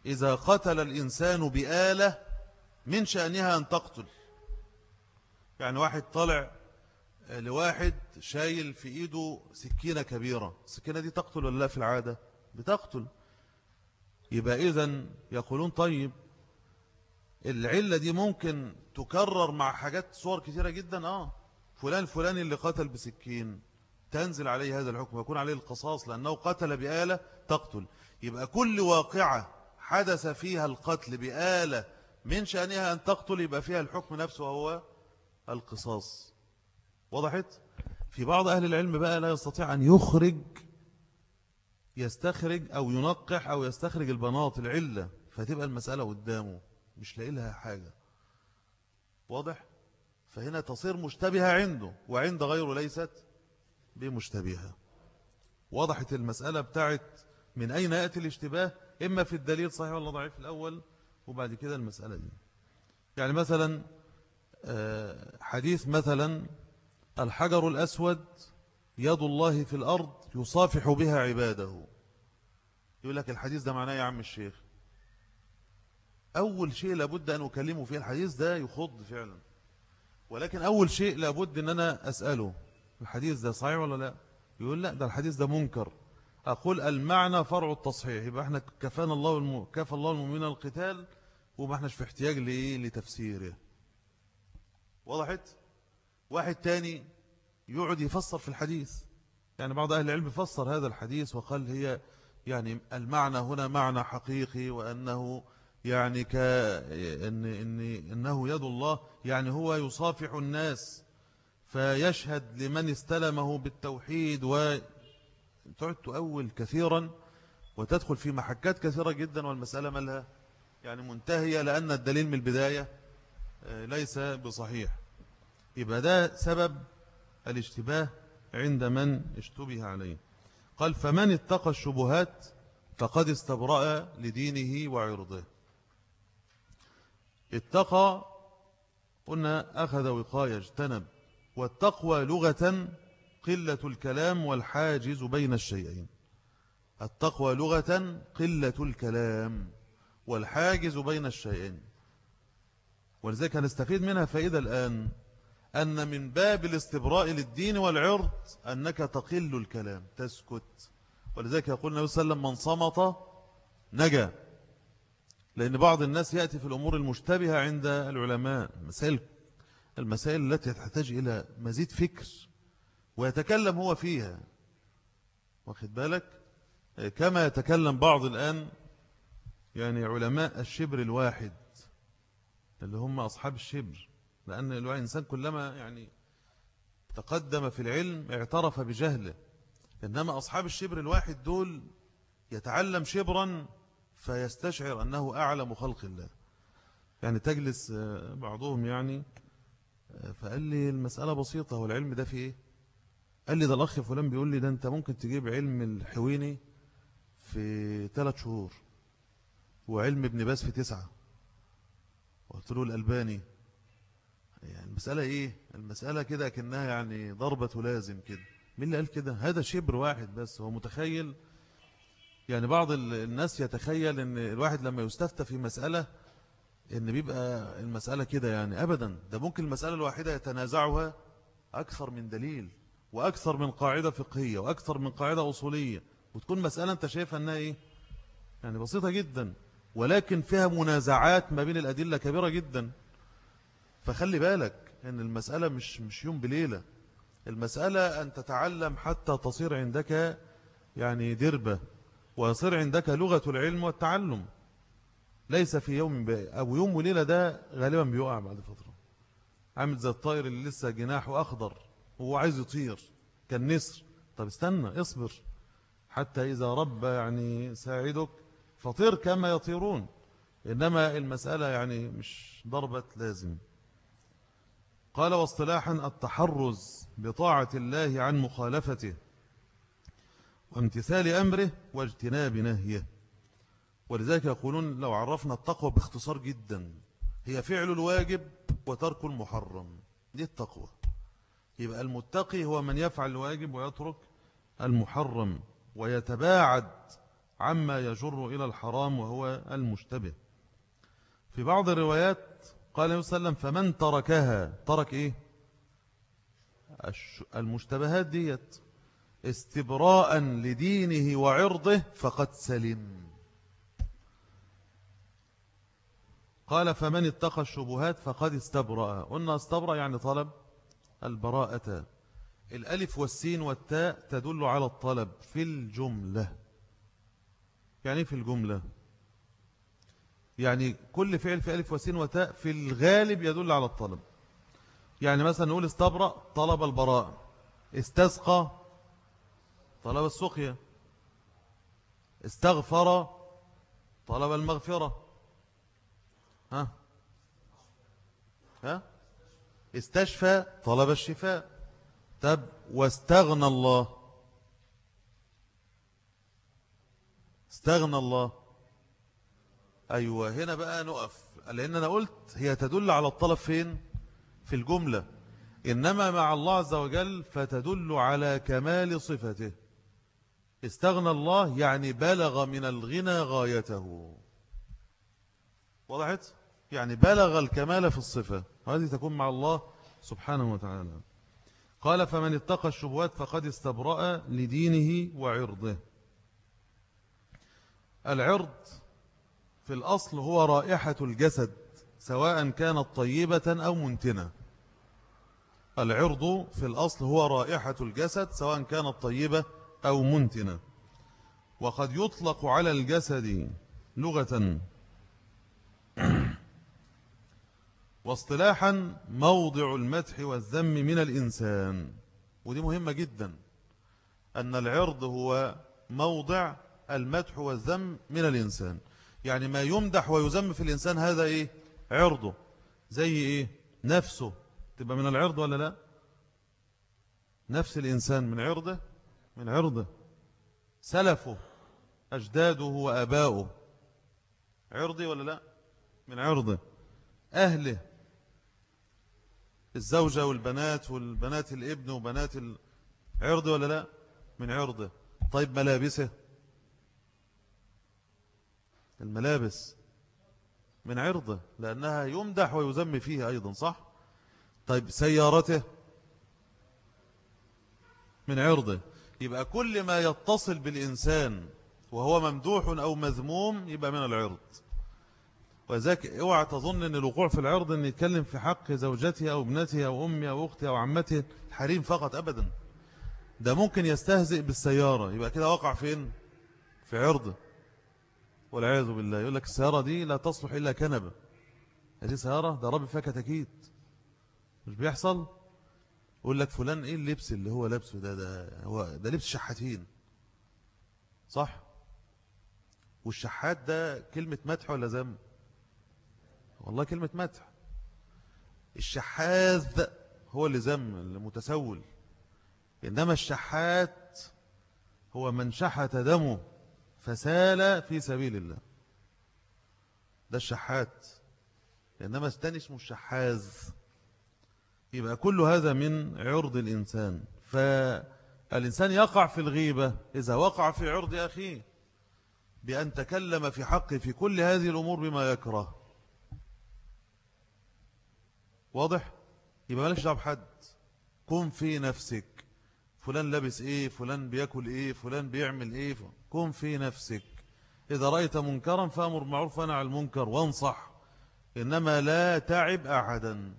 إذا قتل الإنسان بآلة من شأنها أن تقتل. يعني واحد طلع لواحد شايل في إيده سكينة كبيرة. السكينة دي تقتل ولا لا في العادة؟ بتقتل. يبقى إذن يقولون طيب العلة دي ممكن تكرر مع حاجات صور كثيرة جدا آه. فلان فلان اللي قتل بسكين تنزل عليه هذا الحكم يكون عليه القصاص لأنه قتل بآلة تقتل. يبقى كل واقعة حدث فيها القتل بآلة من شأنها أن تقتل يبقى فيها الحكم نفسه هو القصاص وضحت؟ في بعض أهل العلم بقى لا يستطيع أن يخرج يستخرج أو ينقح أو يستخرج البناط العلة فتبقى المسألة قدامه مش لاقي لها حاجة واضح؟ فهنا تصير مشتبهة عنده وعند غيره ليست بمشتبهة وضحت المسألة بتاعت من أين يأتي الاشتباه إما في الدليل صحيح ولا ضعيف الأول وبعد كده المسألة دي. يعني مثلا آه، حديث مثلا الحجر الأسود يد الله في الأرض يصافح بها عباده. يقول لك الحديث ده معناه يا عم الشيخ؟ أول شيء لابد أن أكلمه فيه الحديث ده يخض فعلا. ولكن أول شيء لابد أن أنا أسأله الحديث ده صحيح ولا لا؟ يقول لا ده الحديث ده منكر. أقول المعنى فرع التصحيح. يبقى إحنا كفانا الله الم... كفى الله المؤمنين القتال وما إحناش في احتياج لإيه لتفسيره. وضحت؟ واحد تاني يقعد يفسر في الحديث. يعني بعض أهل العلم فسر هذا الحديث وقال هي يعني المعنى هنا معنى حقيقي وأنه يعني كأن إن إنه يد الله يعني هو يصافح الناس فيشهد لمن استلمه بالتوحيد وتعد تؤول كثيرا وتدخل في محكات كثيرة جدا والمسألة مالها يعني منتهية لأن الدليل من البداية آه، ليس بصحيح. يبقى ده سبب الاشتباه عند من اشتبه عليه. قال فمن اتقى الشبهات فقد استبرأ لدينه وعرضه. اتقى قلنا أخذ وقاية اجتنب. والتقوى لغة قلة الكلام والحاجز بين الشيئين. التقوى لغة قلة الكلام والحاجز بين الشيئين. ولذلك هنستفيد منها فائدة الآن أن من باب الاستبراء للدين والعرض أنك تقل الكلام تسكت. ولذلك يقول النبي صلى الله عليه وسلم من صمت نجا. لأن بعض الناس يأتي في الأمور المشتبهة عند العلماء مسائل المسائل التي تحتاج إلى مزيد فكر. ويتكلم هو فيها. واخد بالك؟ كما يتكلم بعض الآن يعني علماء الشبر الواحد اللي هم أصحاب الشبر. لأن الإنسان كلما يعني تقدم في العلم اعترف بجهله. إنما أصحاب الشبر الواحد دول يتعلم شبرا فيستشعر أنه أعلم خلق الله. يعني تجلس آه، بعضهم يعني آه، فقال لي المسألة بسيطة هو العلم ده في إيه؟ قال لي ده الأخ فلان بيقول لي ده أنت ممكن تجيب علم الحويني في ثلاث شهور وعلم ابن باس في تسعة. قلت له الألباني. يعني المسألة إيه؟ المسألة كده كأنها يعني ضربة لازم كده. مين اللي قال كده؟ هذا شبر واحد بس. هو متخيل؟ يعني بعض الناس يتخيل إن الواحد لما يستفتى في مسألة إن بيبقى المسألة كده يعني ابدا. ده ممكن المسألة الواحدة يتنازعها أكثر من دليل. وأكثر من قاعدة فقهية وأكثر من قاعدة أصولية وتكون مسألة أنت شايفها إنها إيه؟ يعني بسيطة جدا ولكن فيها منازعات ما بين الأدلة كبيرة جدا. فخلي بالك إن المسألة مش, مش يوم بليلة. المسألة أن تتعلم حتى تصير عندك يعني دربة ويصير عندك لغة العلم والتعلم. ليس في يوم أو يوم وليلة ده غالبا بيقع بعد فترة. عامل زي الطائر اللي لسه جناحه أخضر. وهو عايز يطير. كالنسر طب استنى اصبر. حتى إذا رب يعني ساعدك فطير كما يطيرون. إنما المسألة يعني مش ضربة لازم. قال واصطلاحا التحرز بطاعة الله عن مخالفته وامتثال أمره واجتناب نهيه. ولذلك يقولون لو عرفنا التقوى باختصار جدا هي فعل الواجب وترك المحرم. دي التقوى. يبقى المتقي هو من يفعل الواجب ويترك المحرم ويتباعد عما يجر إلى الحرام وهو المشتبه. في بعض الروايات قال عليه وسلم فمن تركها ترك إيه؟ المشتبهات ديت. استبراء لدينه وعرضه فقد سلم. قال فمن اتقى الشبهات فقد استبرأ. قلنا استبرأ يعني طلب البراءة. الألف والسين والتاء تدل على الطلب في الجملة. يعني في الجملة؟ يعني كل فعل في ألف وسين وتاء في الغالب يدل على الطلب. يعني مثلا نقول استبرأ طلب البراء استسقى طلب السقيا. استغفر طلب المغفرة. ها؟ ها؟ استشفى طلب الشفاء. طب واستغنى الله. استغنى الله. أيوة هنا بقى نقف لأن أنا قلت هي تدل على الطلب فين؟ في الجملة. إنما مع الله عز وجل فتدل على كمال صفته. استغنى الله يعني بلغ من الغنى غايته. وضحت يعني بلغ الكمال في الصفة هذه تكون مع الله سبحانه وتعالى. قال فمن اتقى الشبهات فقد استبرأ لدينه وعرضه. العرض في الأصل هو رائحة الجسد سواء كانت طيبة أو منتنة. العرض في الأصل هو رائحة الجسد سواء كانت طيبة أو منتنة. وقد يطلق على الجسد لغة واصطلاحا موضع المدح والذم من الإنسان. ودي مهمة جدا. أن العرض هو موضع المدح والذم من الإنسان. يعني ما يمدح ويذم في الإنسان هذا إيه؟ عرضه. زي إيه؟ نفسه. تبقى من العرض ولا لا؟ نفس الإنسان من عرضه؟ من عرضه. سلفه أجداده وأباؤه. عرضي ولا لا؟ من عرضه. أهله الزوجة والبنات والبنات الابن وبنات العرض ولا لا؟ من عرضه طيب ملابسه؟ الملابس من عرضه لأنها يمدح ويذم فيه أيضا صح؟ طيب سيارته؟ من عرضه يبقى كل ما يتصل بالإنسان وهو ممدوح أو مذموم يبقى من العرض. وذاك اوعى تظن ان الوقوع في العرض ان يتكلم في حق زوجته أو ابنته أو امي أو أختي أو عمته الحريم فقط ابدا. ده ممكن يستهزئ بالسيارة. يبقى كده وقع فين؟ في عرض. والعياذ بالله. يقول لك السيارة دي لا تصلح إلا كنبة. هذه سيارة؟ ده ربي فيها كتاكيت مش بيحصل؟ يقول لك فلان إيه اللبس اللي هو لابسه ده؟ ده هو ده لبس شحاتين. صح؟ والشحات ده كلمة مدح ولا ذم؟ والله كلمة مدح. الشحاذ هو اللي ذم المتسول. إنما الشحات هو من شحت دمه فسال في سبيل الله. ده الشحات. إنما استنى اسمه الشحاذ. يبقى كل هذا من عرض الإنسان. فالإنسان يقع في الغيبة. إذا وقع في عرض أخيه بأن تكلم في حقه في كل هذه الأمور بما يكره. واضح؟ يبقى مالكش دعوة بحد. كن في نفسك. فلان لابس إيه؟ فلان بياكل إيه؟ فلان بيعمل إيه؟ كن في نفسك. إذا رأيت منكرا فأمر معروف عن المنكر وانصح. إنما لا تعب أحدا.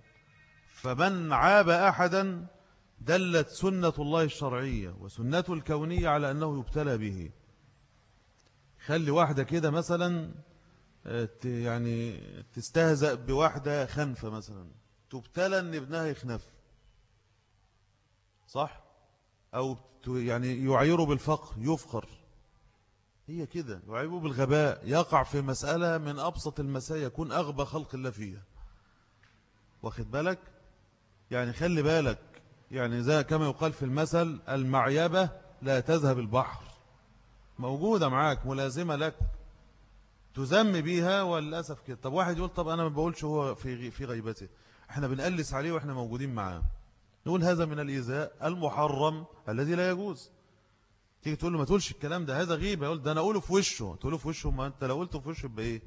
فمن عاب أحدا دلت سنة الله الشرعية وسنة الكونية على أنه يبتلى به. خلي واحدة كده مثلا آه، يعني تستهزأ بواحدة خنفة مثلا. تبتلى أن ابنها يخنف. صح؟ أو يعني يعيره بالفقر يفخر. هي كده يعيبه بالغباء. يقع في مسألة من أبسط المساء يكون أغبى خلق الله فيها. واخد بالك؟ يعني خلي بالك يعني زي كما يقال في المثل المعيبة لا تذهب البحر. موجودة معاك ملازمة لك. تذم بيها وللأسف كده. طب واحد يقول طب أنا ما بقولش هو في غيبته إحنا بنقلس عليه وإحنا موجودين معاه. نقول هذا من الإيذاء المحرم الذي لا يجوز. تيجي تقول له ما تقولش الكلام ده هذا غيبة يقول ده أنا أقوله في وشه. تقوله في وشه ما أنت لو قلته في وشه بإيه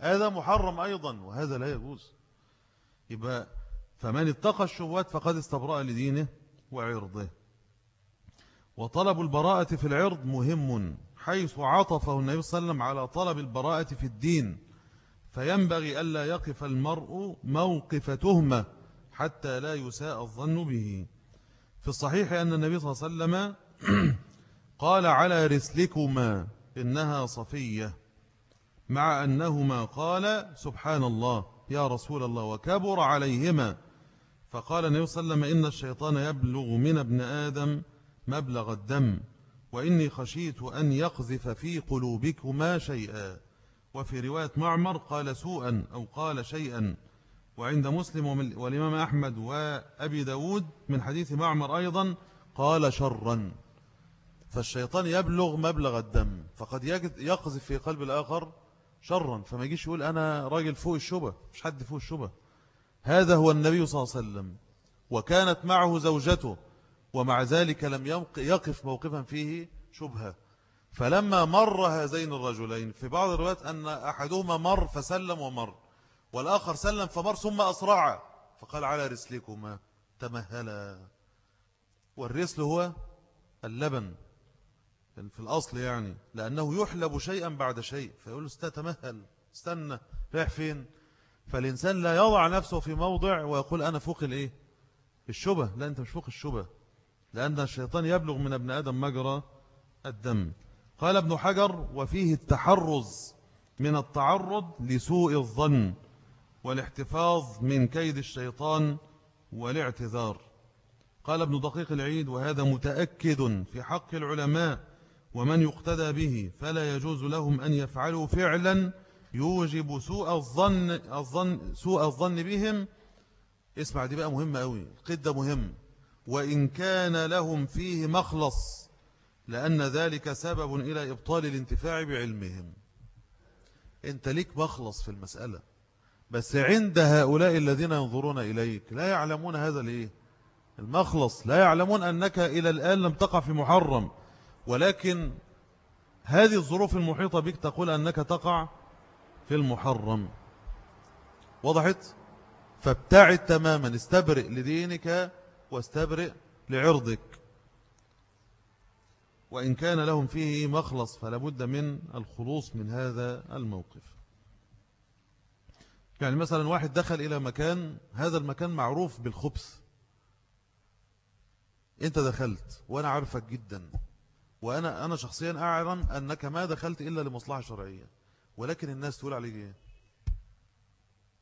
هذا محرم أيضا وهذا لا يجوز. يبقى فمن اتقى الشبهات فقد استبرأ لدينه وعرضه. وطلب البراءة في العرض مهم حيث عطفه النبي صلى الله عليه وسلم على طلب البراءة في الدين. فينبغي ألا يقف المرء موقف تهمة حتى لا يساء الظن به. في الصحيح أن النبي صلى الله عليه وسلم قال على رسلكما إنها صفية مع أنهما قال سبحان الله يا رسول الله وكبر عليهما. فقال النبي صلى الله عليه وسلم إن الشيطان يبلغ من ابن آدم مبلغ الدم وإني خشيت أن يقذف في قلوبكما شيئا. وفي رواية معمر قال سوءا أو قال شيئا. وعند مسلم والإمام أحمد وأبي داود من حديث معمر أيضا قال شرا. فالشيطان يبلغ مبلغ الدم فقد يقذف في قلب الآخر شرا. فما يجيش يقول أنا راجل فوق الشبه مش حد فوق الشبه. هذا هو النبي صلى الله عليه وسلم وكانت معه زوجته ومع ذلك لم يقف موقفا فيه شبهة. فلما مر هذين الرجلين في بعض الروايات أن أحدهما مر فسلم ومر والآخر سلم فمر ثم أسرع فقال على رسلكما تمهلا. والرسل هو اللبن في الأصل يعني لأنه يحلب شيئا بعد شيء فيقول له استتمهل استنى رايح فين؟ فالإنسان لا يضع نفسه في موضع ويقول أنا فوق الإيه؟ الشبه. لا أنت مش فوق الشبه لأن الشيطان يبلغ من ابن آدم مجرى الدم. قال ابن حجر وفيه التحرز من التعرض لسوء الظن والاحتفاظ من كيد الشيطان والاعتذار. قال ابن دقيق العيد وهذا متأكد في حق العلماء ومن يقتدى به فلا يجوز لهم أن يفعلوا فعلا يوجب سوء الظن, الظن سوء الظن بهم. اسمع دي بقى مهمة قوي ده مهم. وإن كان لهم فيه مخلص لأن ذلك سبب إلى إبطال الانتفاع بعلمهم. أنت ليك مخلص في المسألة بس عند هؤلاء الذين ينظرون إليك لا يعلمون هذا ليه؟ المخلص لا يعلمون أنك إلى الآن لم تقع في محرم ولكن هذه الظروف المحيطة بك تقول أنك تقع في المحرم. وضحت؟ فابتعد تماما استبرئ لدينك واستبرئ لعرضك. وإن كان لهم فيه مخلص فلا بد من الخلوص من هذا الموقف. يعني مثلا واحد دخل إلى مكان هذا المكان معروف بالخبث. أنت دخلت وأنا عارفك جدا وأنا أنا شخصيا أعلم أنك ما دخلت إلا لمصلحة شرعية. ولكن الناس تقول عليك إيه؟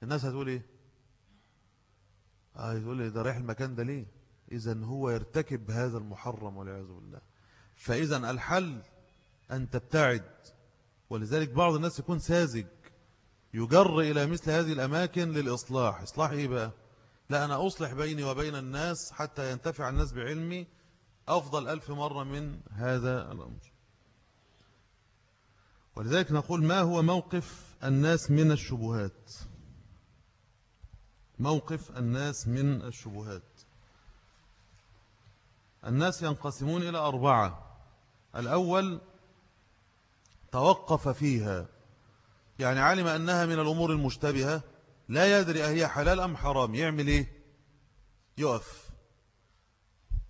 الناس هتقول إيه؟ آه يقول لي ده رايح المكان ده ليه؟ إذا هو يرتكب هذا المحرم والعياذ بالله. فإذا الحل أن تبتعد ولذلك بعض الناس يكون ساذج يجر إلى مثل هذه الأماكن للإصلاح. إصلاح إيه بقى؟ لا أنا أصلح بيني وبين الناس حتى ينتفع الناس بعلمي أفضل ألف مرة من هذا الأمر. ولذلك نقول ما هو موقف الناس من الشبهات؟ موقف الناس من الشبهات. الناس ينقسمون إلى أربعة. الأول توقف فيها. يعني علم أنها من الأمور المشتبهة لا يدري أهي حلال أم حرام يعمل إيه؟ يقف.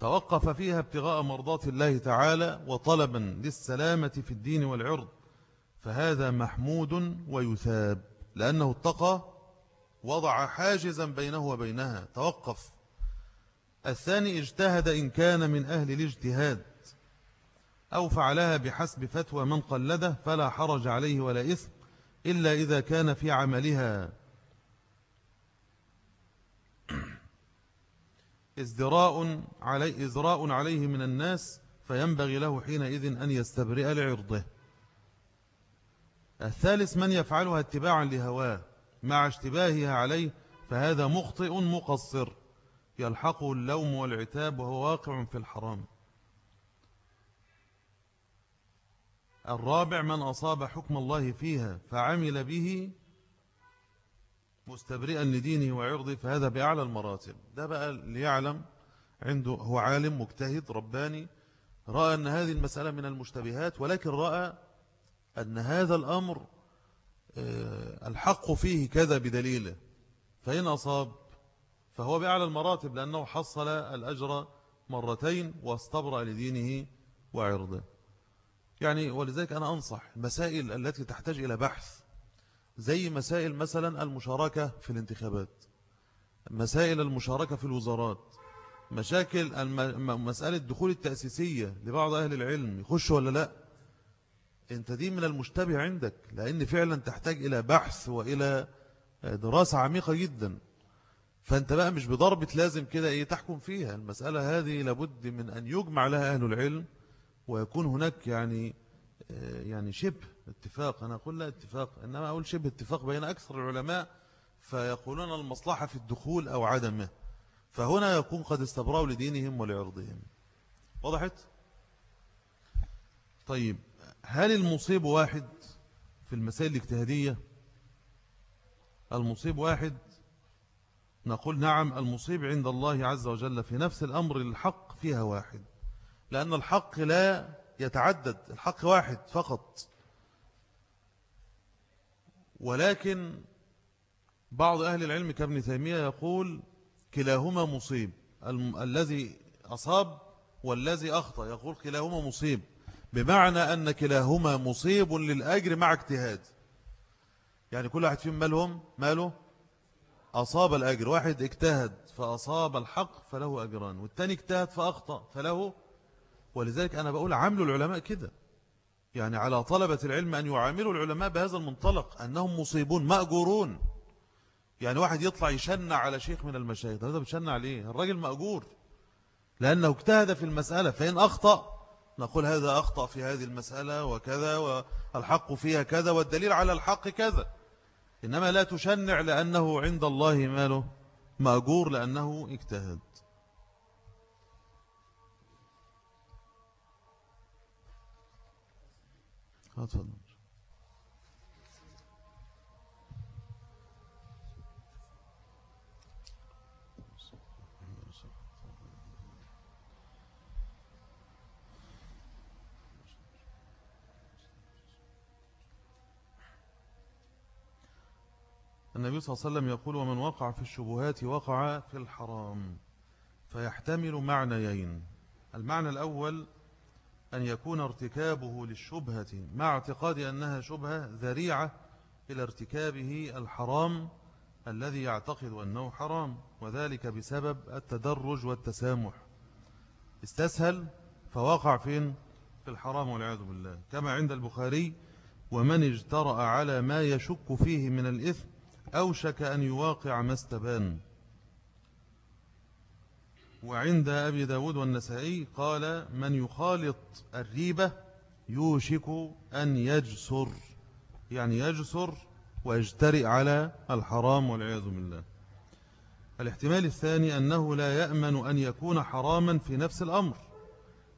توقف فيها ابتغاء مرضات الله تعالى وطلبا للسلامة في الدين والعرض فهذا محمود ويثاب لأنه اتقى وضع حاجزا بينه وبينها. توقف. الثاني اجتهد إن كان من أهل الاجتهاد. أو فعلها بحسب فتوى من قلده فلا حرج عليه ولا إثم إلا إذا كان في عملها. إزدراء, علي إزراء عليه من الناس فينبغي له حينئذ أن يستبرئ لعرضه. الثالث من يفعلها اتباعا لهواه مع اشتباهها عليه فهذا مخطئ مقصر يلحقه اللوم والعتاب وهو واقع في الحرام. الرابع من أصاب حكم الله فيها فعمل به مستبرئا لدينه وعرضه فهذا بأعلى المراتب. ده بقى ليعلم عنده هو عالم مجتهد رباني رأى أن هذه المسألة من المشتبهات ولكن رأى أن هذا الأمر آه، الحق فيه كذا بدليله. فإن أصاب فهو بأعلى المراتب لأنه حصل الأجر مرتين واستبرأ لدينه وعرضه. يعني ولذلك أنا أنصح المسائل التي تحتاج إلى بحث زي مسائل مثلا المشاركة في الانتخابات مسائل المشاركة في الوزارات مشاكل مسألة دخول التأسيسية لبعض أهل العلم يخش ولا لأ؟ أنت دي من المشتبه عندك لأن فعلا تحتاج إلى بحث وإلى دراسة عميقة جدا. فأنت بقى مش بضربة لازم كده إيه تحكم فيها. المسألة هذه لابد من أن يجمع لها أهل العلم ويكون هناك يعني يعني شبه اتفاق. أنا أقول لا اتفاق إنما أقول شبه اتفاق بين أكثر العلماء فيقولون المصلحة في الدخول أو عدمه. فهنا يكون قد استبرأوا لدينهم ولعرضهم. وضحت؟ طيب هل المصيب واحد في المسائل الاجتهادية؟ المصيب واحد؟ نقول نعم المصيب عند الله عز وجل في نفس الأمر الحق فيها واحد. لأن الحق لا يتعدد الحق واحد فقط. ولكن بعض أهل العلم كابن تيمية يقول كلاهما مصيب. الذي أصاب والذي أخطأ. يقول كلاهما مصيب. بمعنى أن كلاهما مصيب للأجر مع اجتهاد. يعني كل واحد فيهم مالهم؟ ماله؟ أصاب الأجر. واحد اجتهد فأصاب الحق فله أجران والتاني اجتهد فأخطأ فله ولذلك أنا بقول عاملوا العلماء كده. يعني على طلبة العلم أن يعاملوا العلماء بهذا المنطلق أنهم مصيبون مأجورون. يعني واحد يطلع يشنع على شيخ من المشايخ هذا بتشنع عليه الراجل مأجور. لأنه اجتهد في المسألة فإن أخطأ نقول هذا أخطأ في هذه المسألة وكذا والحق فيها كذا والدليل على الحق كذا. إنما لا تشنع لأنه عند الله ماله مأجور لأنه اجتهد. النبي صلى الله عليه وسلم يقول ومن وقع في الشبهات وقع في الحرام فيحتمل معنيين. المعنى الأول أن يكون ارتكابه للشبهة مع اعتقاد أنها شبهة ذريعة إلى ارتكابه الحرام الذي يعتقد أنه حرام وذلك بسبب التدرج والتسامح. استسهل فوقع فين؟ في الحرام والعياذ بالله. كما عند البخاري ومن اجترأ على ما يشك فيه من الإثم أوشك أن يواقع ما استبان. وعند أبي داود والنسائي قال من يخالط الريبة يوشك أن يجسر يعني يجسر ويجترئ على الحرام والعياذ بالله. الاحتمال الثاني أنه لا يأمن أن يكون حراما في نفس الأمر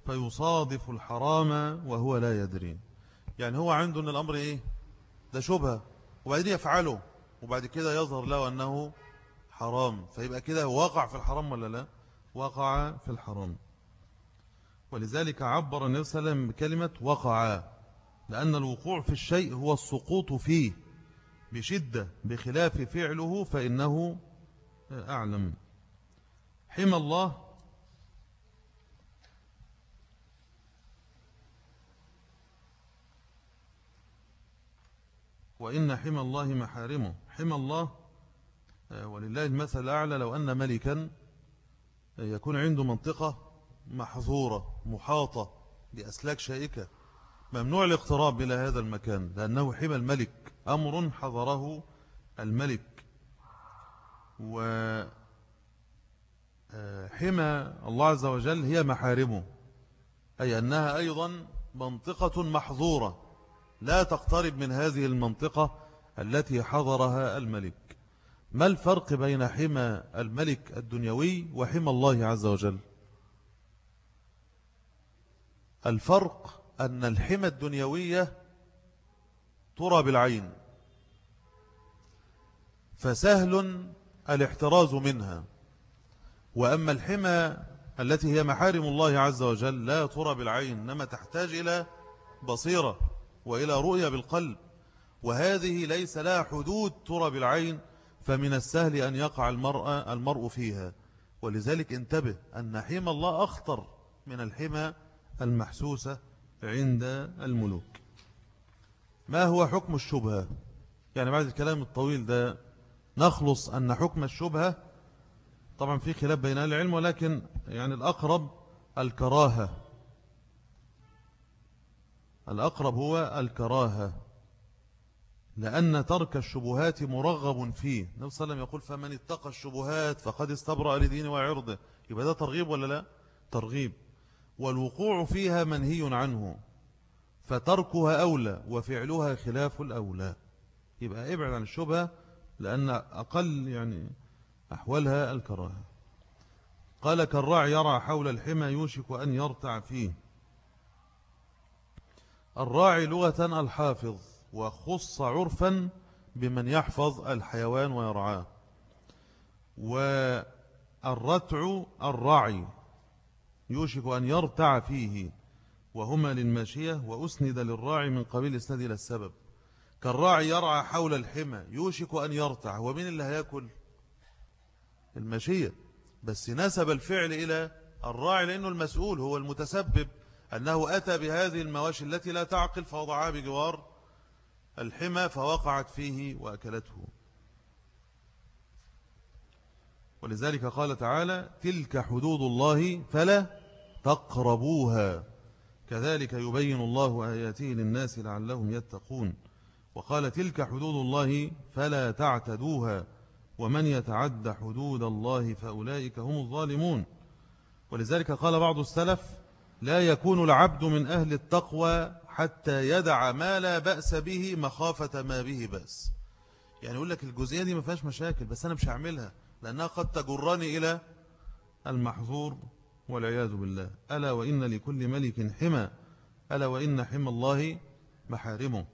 فيصادف الحرام وهو لا يدري. يعني هو عنده أن الأمر إيه؟ ده شبهة وبعدين يفعله وبعد كده يظهر له أنه حرام فيبقى كده واقع في الحرام ولا لا؟ وقع في الحرام. ولذلك عبر النبي صلى الله عليه وسلم بكلمة وقع لأن الوقوع في الشيء هو السقوط فيه. بشدة بخلاف فعله فإنه أعلم. حمى الله. وإن حمى الله محارمه. حمى الله ولله المثل الأعلى لو أن ملكا يكون عنده منطقة محظورة محاطة بأسلاك شائكة. ممنوع الاقتراب إلى هذا المكان لأنه حمى الملك. أمر حضره الملك. وحمى آه، الله عز وجل هي محارمه. أي أنها أيضا منطقة محظورة. لا تقترب من هذه المنطقة التي حضرها الملك. ما الفرق بين حمى الملك الدنيوي وحمى الله عز وجل؟ الفرق أن الحمى الدنيوية ترى بالعين فسهل الاحتراز منها. وأما الحمى التي هي محارم الله عز وجل لا ترى بالعين إنما تحتاج إلى بصيرة وإلى رؤية بالقلب وهذه ليس لها حدود ترى بالعين فمن السهل أن يقع المرء, المرء فيها. ولذلك انتبه أن حمى الله أخطر من الحمى المحسوسة عند الملوك. ما هو حكم الشبهة؟ يعني بعد الكلام الطويل ده نخلص أن حكم الشبهة. طبعا في خلاف بين العلم ولكن يعني الأقرب الكراهة. الأقرب هو الكراهة. لأن ترك الشبهات مرغب فيه. النبي صلى الله عليه وسلم يقول فمن اتقى الشبهات فقد استبرأ لدينه وعرضه. يبقى ده ترغيب ولا لا؟ ترغيب. والوقوع فيها منهي عنه فتركها أولى وفعلها خلاف الأولى. يبقى ابعد عن الشبهة لأن أقل يعني أحوالها الكراهة. قال كالراعي يرى حول الحمى يوشك أن يرتع فيه. الراعي لغة الحافظ. وخص عرفا بمن يحفظ الحيوان ويرعاه. والرتع الراعي يوشك أن يرتع فيه وهما للماشية وأسند للراعي من قبيل اسند إلى السبب. كالراعي يرعى حول الحمى يوشك أن يرتع هو مين اللي هيأكل؟ الماشية. بس نسب الفعل إلى الراعي لأنه المسؤول هو المتسبب أنه أتى بهذه المواشي التي لا تعقل فوضعها بجوار الحمى فوقعت فيه وأكلته. ولذلك قال تعالى تلك حدود الله فلا تقربوها. كذلك يبين الله آياته للناس لعلهم يتقون. وقال تلك حدود الله فلا تعتدوها. ومن يتعد حدود الله فأولئك هم الظالمون. ولذلك قال بعض السلف لا يكون العبد من أهل التقوى حتى يدع ما لا بأس به مخافة ما به بأس. يعني يقول لك الجزئية دي ما فيهاش مشاكل بس أنا مش هعملها لأنها قد تجرني إلى المحظور والعياذ بالله. ألا وإن لكل ملك حمى ألا وإن حمى الله محارمه.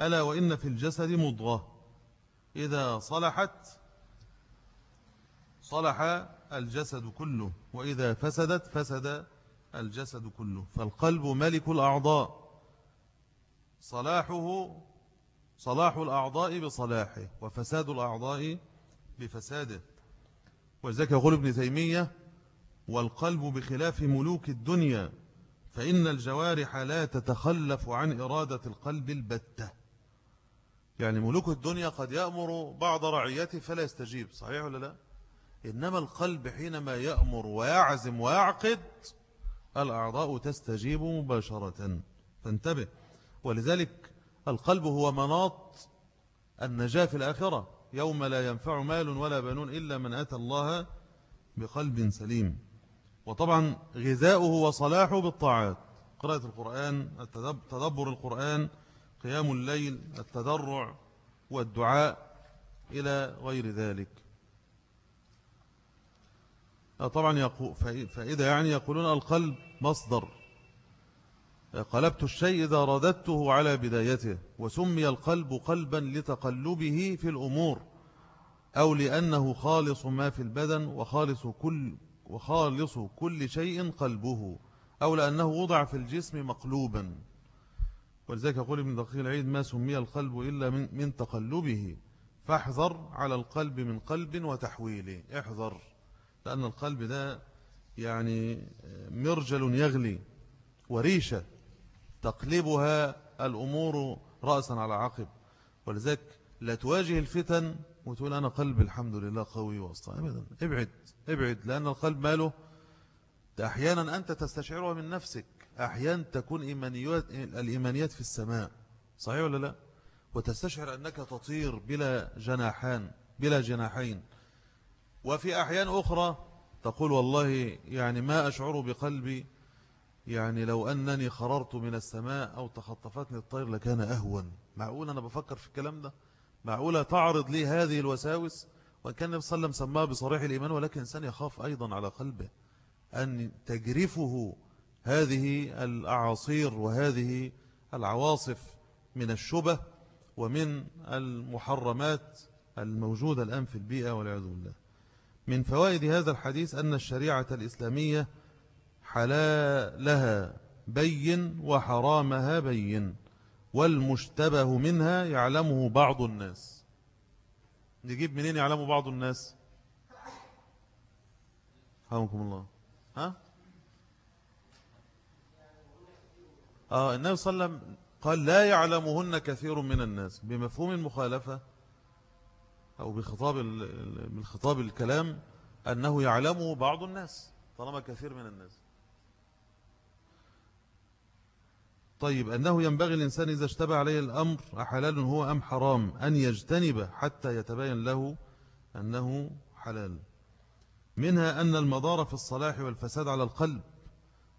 ألا وإن في الجسد مضغة. إذا صلحت صلح الجسد كله وإذا فسدت فسد الجسد كله. فالقلب ملك الأعضاء. صلاحه صلاح الأعضاء بصلاحه وفساد الأعضاء بفساده. ولذلك يقول ابن تيمية والقلب بخلاف ملوك الدنيا فإن الجوارح لا تتخلف عن إرادة القلب البتة. يعني ملوك الدنيا قد يأمر بعض رعيته فلا يستجيب صحيح ولا لا؟ إنما القلب حينما يأمر ويعزم ويعقد الأعضاء تستجيب مباشرة. فانتبه. ولذلك القلب هو مناط النجاة في الآخرة. يوم لا ينفع مال ولا بنون إلا من أتى الله بقلب سليم. وطبعا غذاؤه وصلاحه بالطاعات. قراءة القرآن تدبر القرآن قيام الليل التدرع والدعاء إلى غير ذلك. طبعا فإذا يعني يقولون القلب مصدر. قلبت الشيء إذا رددته على بدايته وسمي القلب قلبا لتقلبه في الأمور أو لأنه خالص ما في البدن وخالص كل, وخالص كل شيء قلبه أو لأنه وضع في الجسم مقلوبا. ولذلك يقول ابن دقيق العيد ما سمي القلب إلا من, من تقلبه فاحذر على القلب من قلب وتحويله احذر لأن القلب ده يعني مرجل يغلي وريشة. تقلبها الأمور رأسا على عقب. ولذلك لا تواجه الفتن وتقول أنا قلب الحمد لله قوي وأصلا أبدا. ابعد. ابعد. لأن القلب ماله. أحيانا أنت تستشعرها من نفسك. أحيانا تكون إيمانيات الإيمانيات في السماء. صحيح ولا لا؟ وتستشعر أنك تطير بلا جناحان بلا جناحين. وفي أحيان أخرى تقول والله يعني ما أشعر بقلبي يعني لو أنني خررت من السماء أو تخطفتني الطير لكان أهون. معقول أنا بفكر في الكلام ده؟ معقولة تعرض لي هذه الوساوس؟ وإن كان النبي صلى الله عليه وسلم سماه بصريح الإيمان ولكن إنسان يخاف أيضا على قلبه. أن تجرفه هذه الأعاصير وهذه العواصف من الشبه ومن المحرمات الموجودة الآن في البيئة والعياذ بالله. من فوائد هذا الحديث أن الشريعة الإسلامية حلالها بين وحرامها بين والمشتبه منها يعلمه بعض الناس. نجيب منين يعلمه بعض الناس؟ حرمكم الله. ها؟ آه النبي صلى الله عليه وسلم قال لا يعلمهن كثير من الناس. بمفهوم المخالفة أو بخطاب من خطاب الكلام أنه يعلمه بعض الناس طالما كثير من الناس. طيب أنه ينبغي الإنسان إذا اشتبه عليه الأمر أحلال هو أم حرام؟ أن يجتنب حتى يتبين له أنه حلال. منها أن المضار في الصلاح والفساد على القلب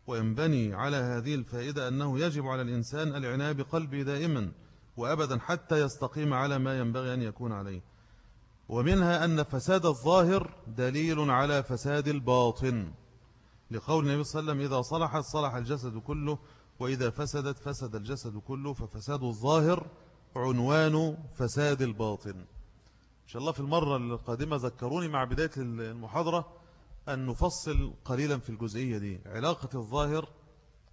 وينبني على هذه الفائدة أنه يجب على الإنسان العناية بقلبه دائما وأبدا حتى يستقيم على ما ينبغي أن يكون عليه. ومنها أن فساد الظاهر دليل على فساد الباطن. لقول النبي صلى الله عليه وسلم إذا صلحت صلح الجسد كله وإذا فسدت فسد الجسد كله ففساد الظاهر عنوان فساد الباطن. إن شاء الله في المرة القادمة ذكروني مع بداية المحاضرة أن نفصل قليلا في الجزئية دي علاقة الظاهر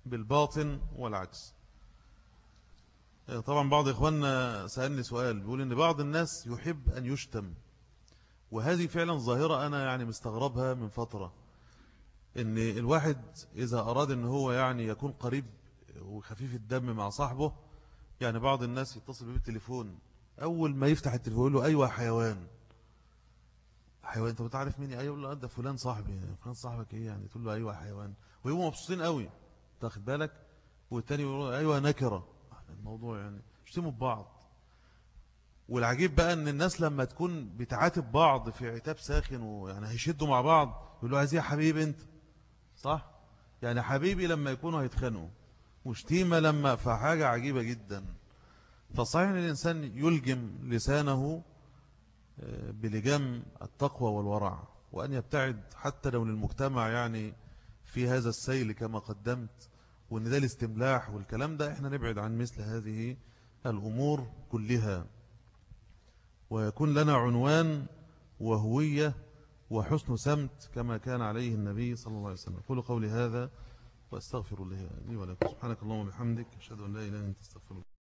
بالباطن والعكس. طبعا بعض إخواننا سألني سؤال بيقول إن بعض الناس يحب أن يشتم وهذه فعلا ظاهرة أنا يعني مستغربها من فترة إن الواحد إذا أراد أن هو يعني يكون قريب وخفيف الدم مع صاحبه يعني بعض الناس يتصل بالتليفون. أول ما يفتح التليفون يقول له أيوة حيوان. حيوان أنت بتعرف مين؟ أيوة له ده فلان صاحبي. فلان صاحبك إيه يعني؟ تقول له أيوة حيوان. ويبقوا مبسوطين قوي. تاخد بالك؟ والتاني يقول أيوة نكرة. الموضوع يعني اشتموا ببعض. والعجيب بقى إن الناس لما تكون بتعاتب بعض في عتاب ساخن ويعني هيشدوا مع بعض يقولوا عايز إيه يا حبيبي أنت؟ صح؟ يعني حبيبي لما يكونوا هيتخانقوا. وشتيمة لما فحاجة عجيبة جدا. فصحيح إن الإنسان يلجم لسانه آه، بلجام التقوى والورع وأن يبتعد حتى لو للمجتمع يعني في هذا السيل كما قدمت وأن ده الاستملاح والكلام ده إحنا نبعد عن مثل هذه الأمور كلها. ويكون لنا عنوان وهوية وحسن سمت كما كان عليه النبي صلى الله عليه وسلم. قولوا قولي هذا واستغفر الله لي ولكم. سبحانك اللهم وبحمدك أشهد أن لا إله إلا أنت أستغفرك.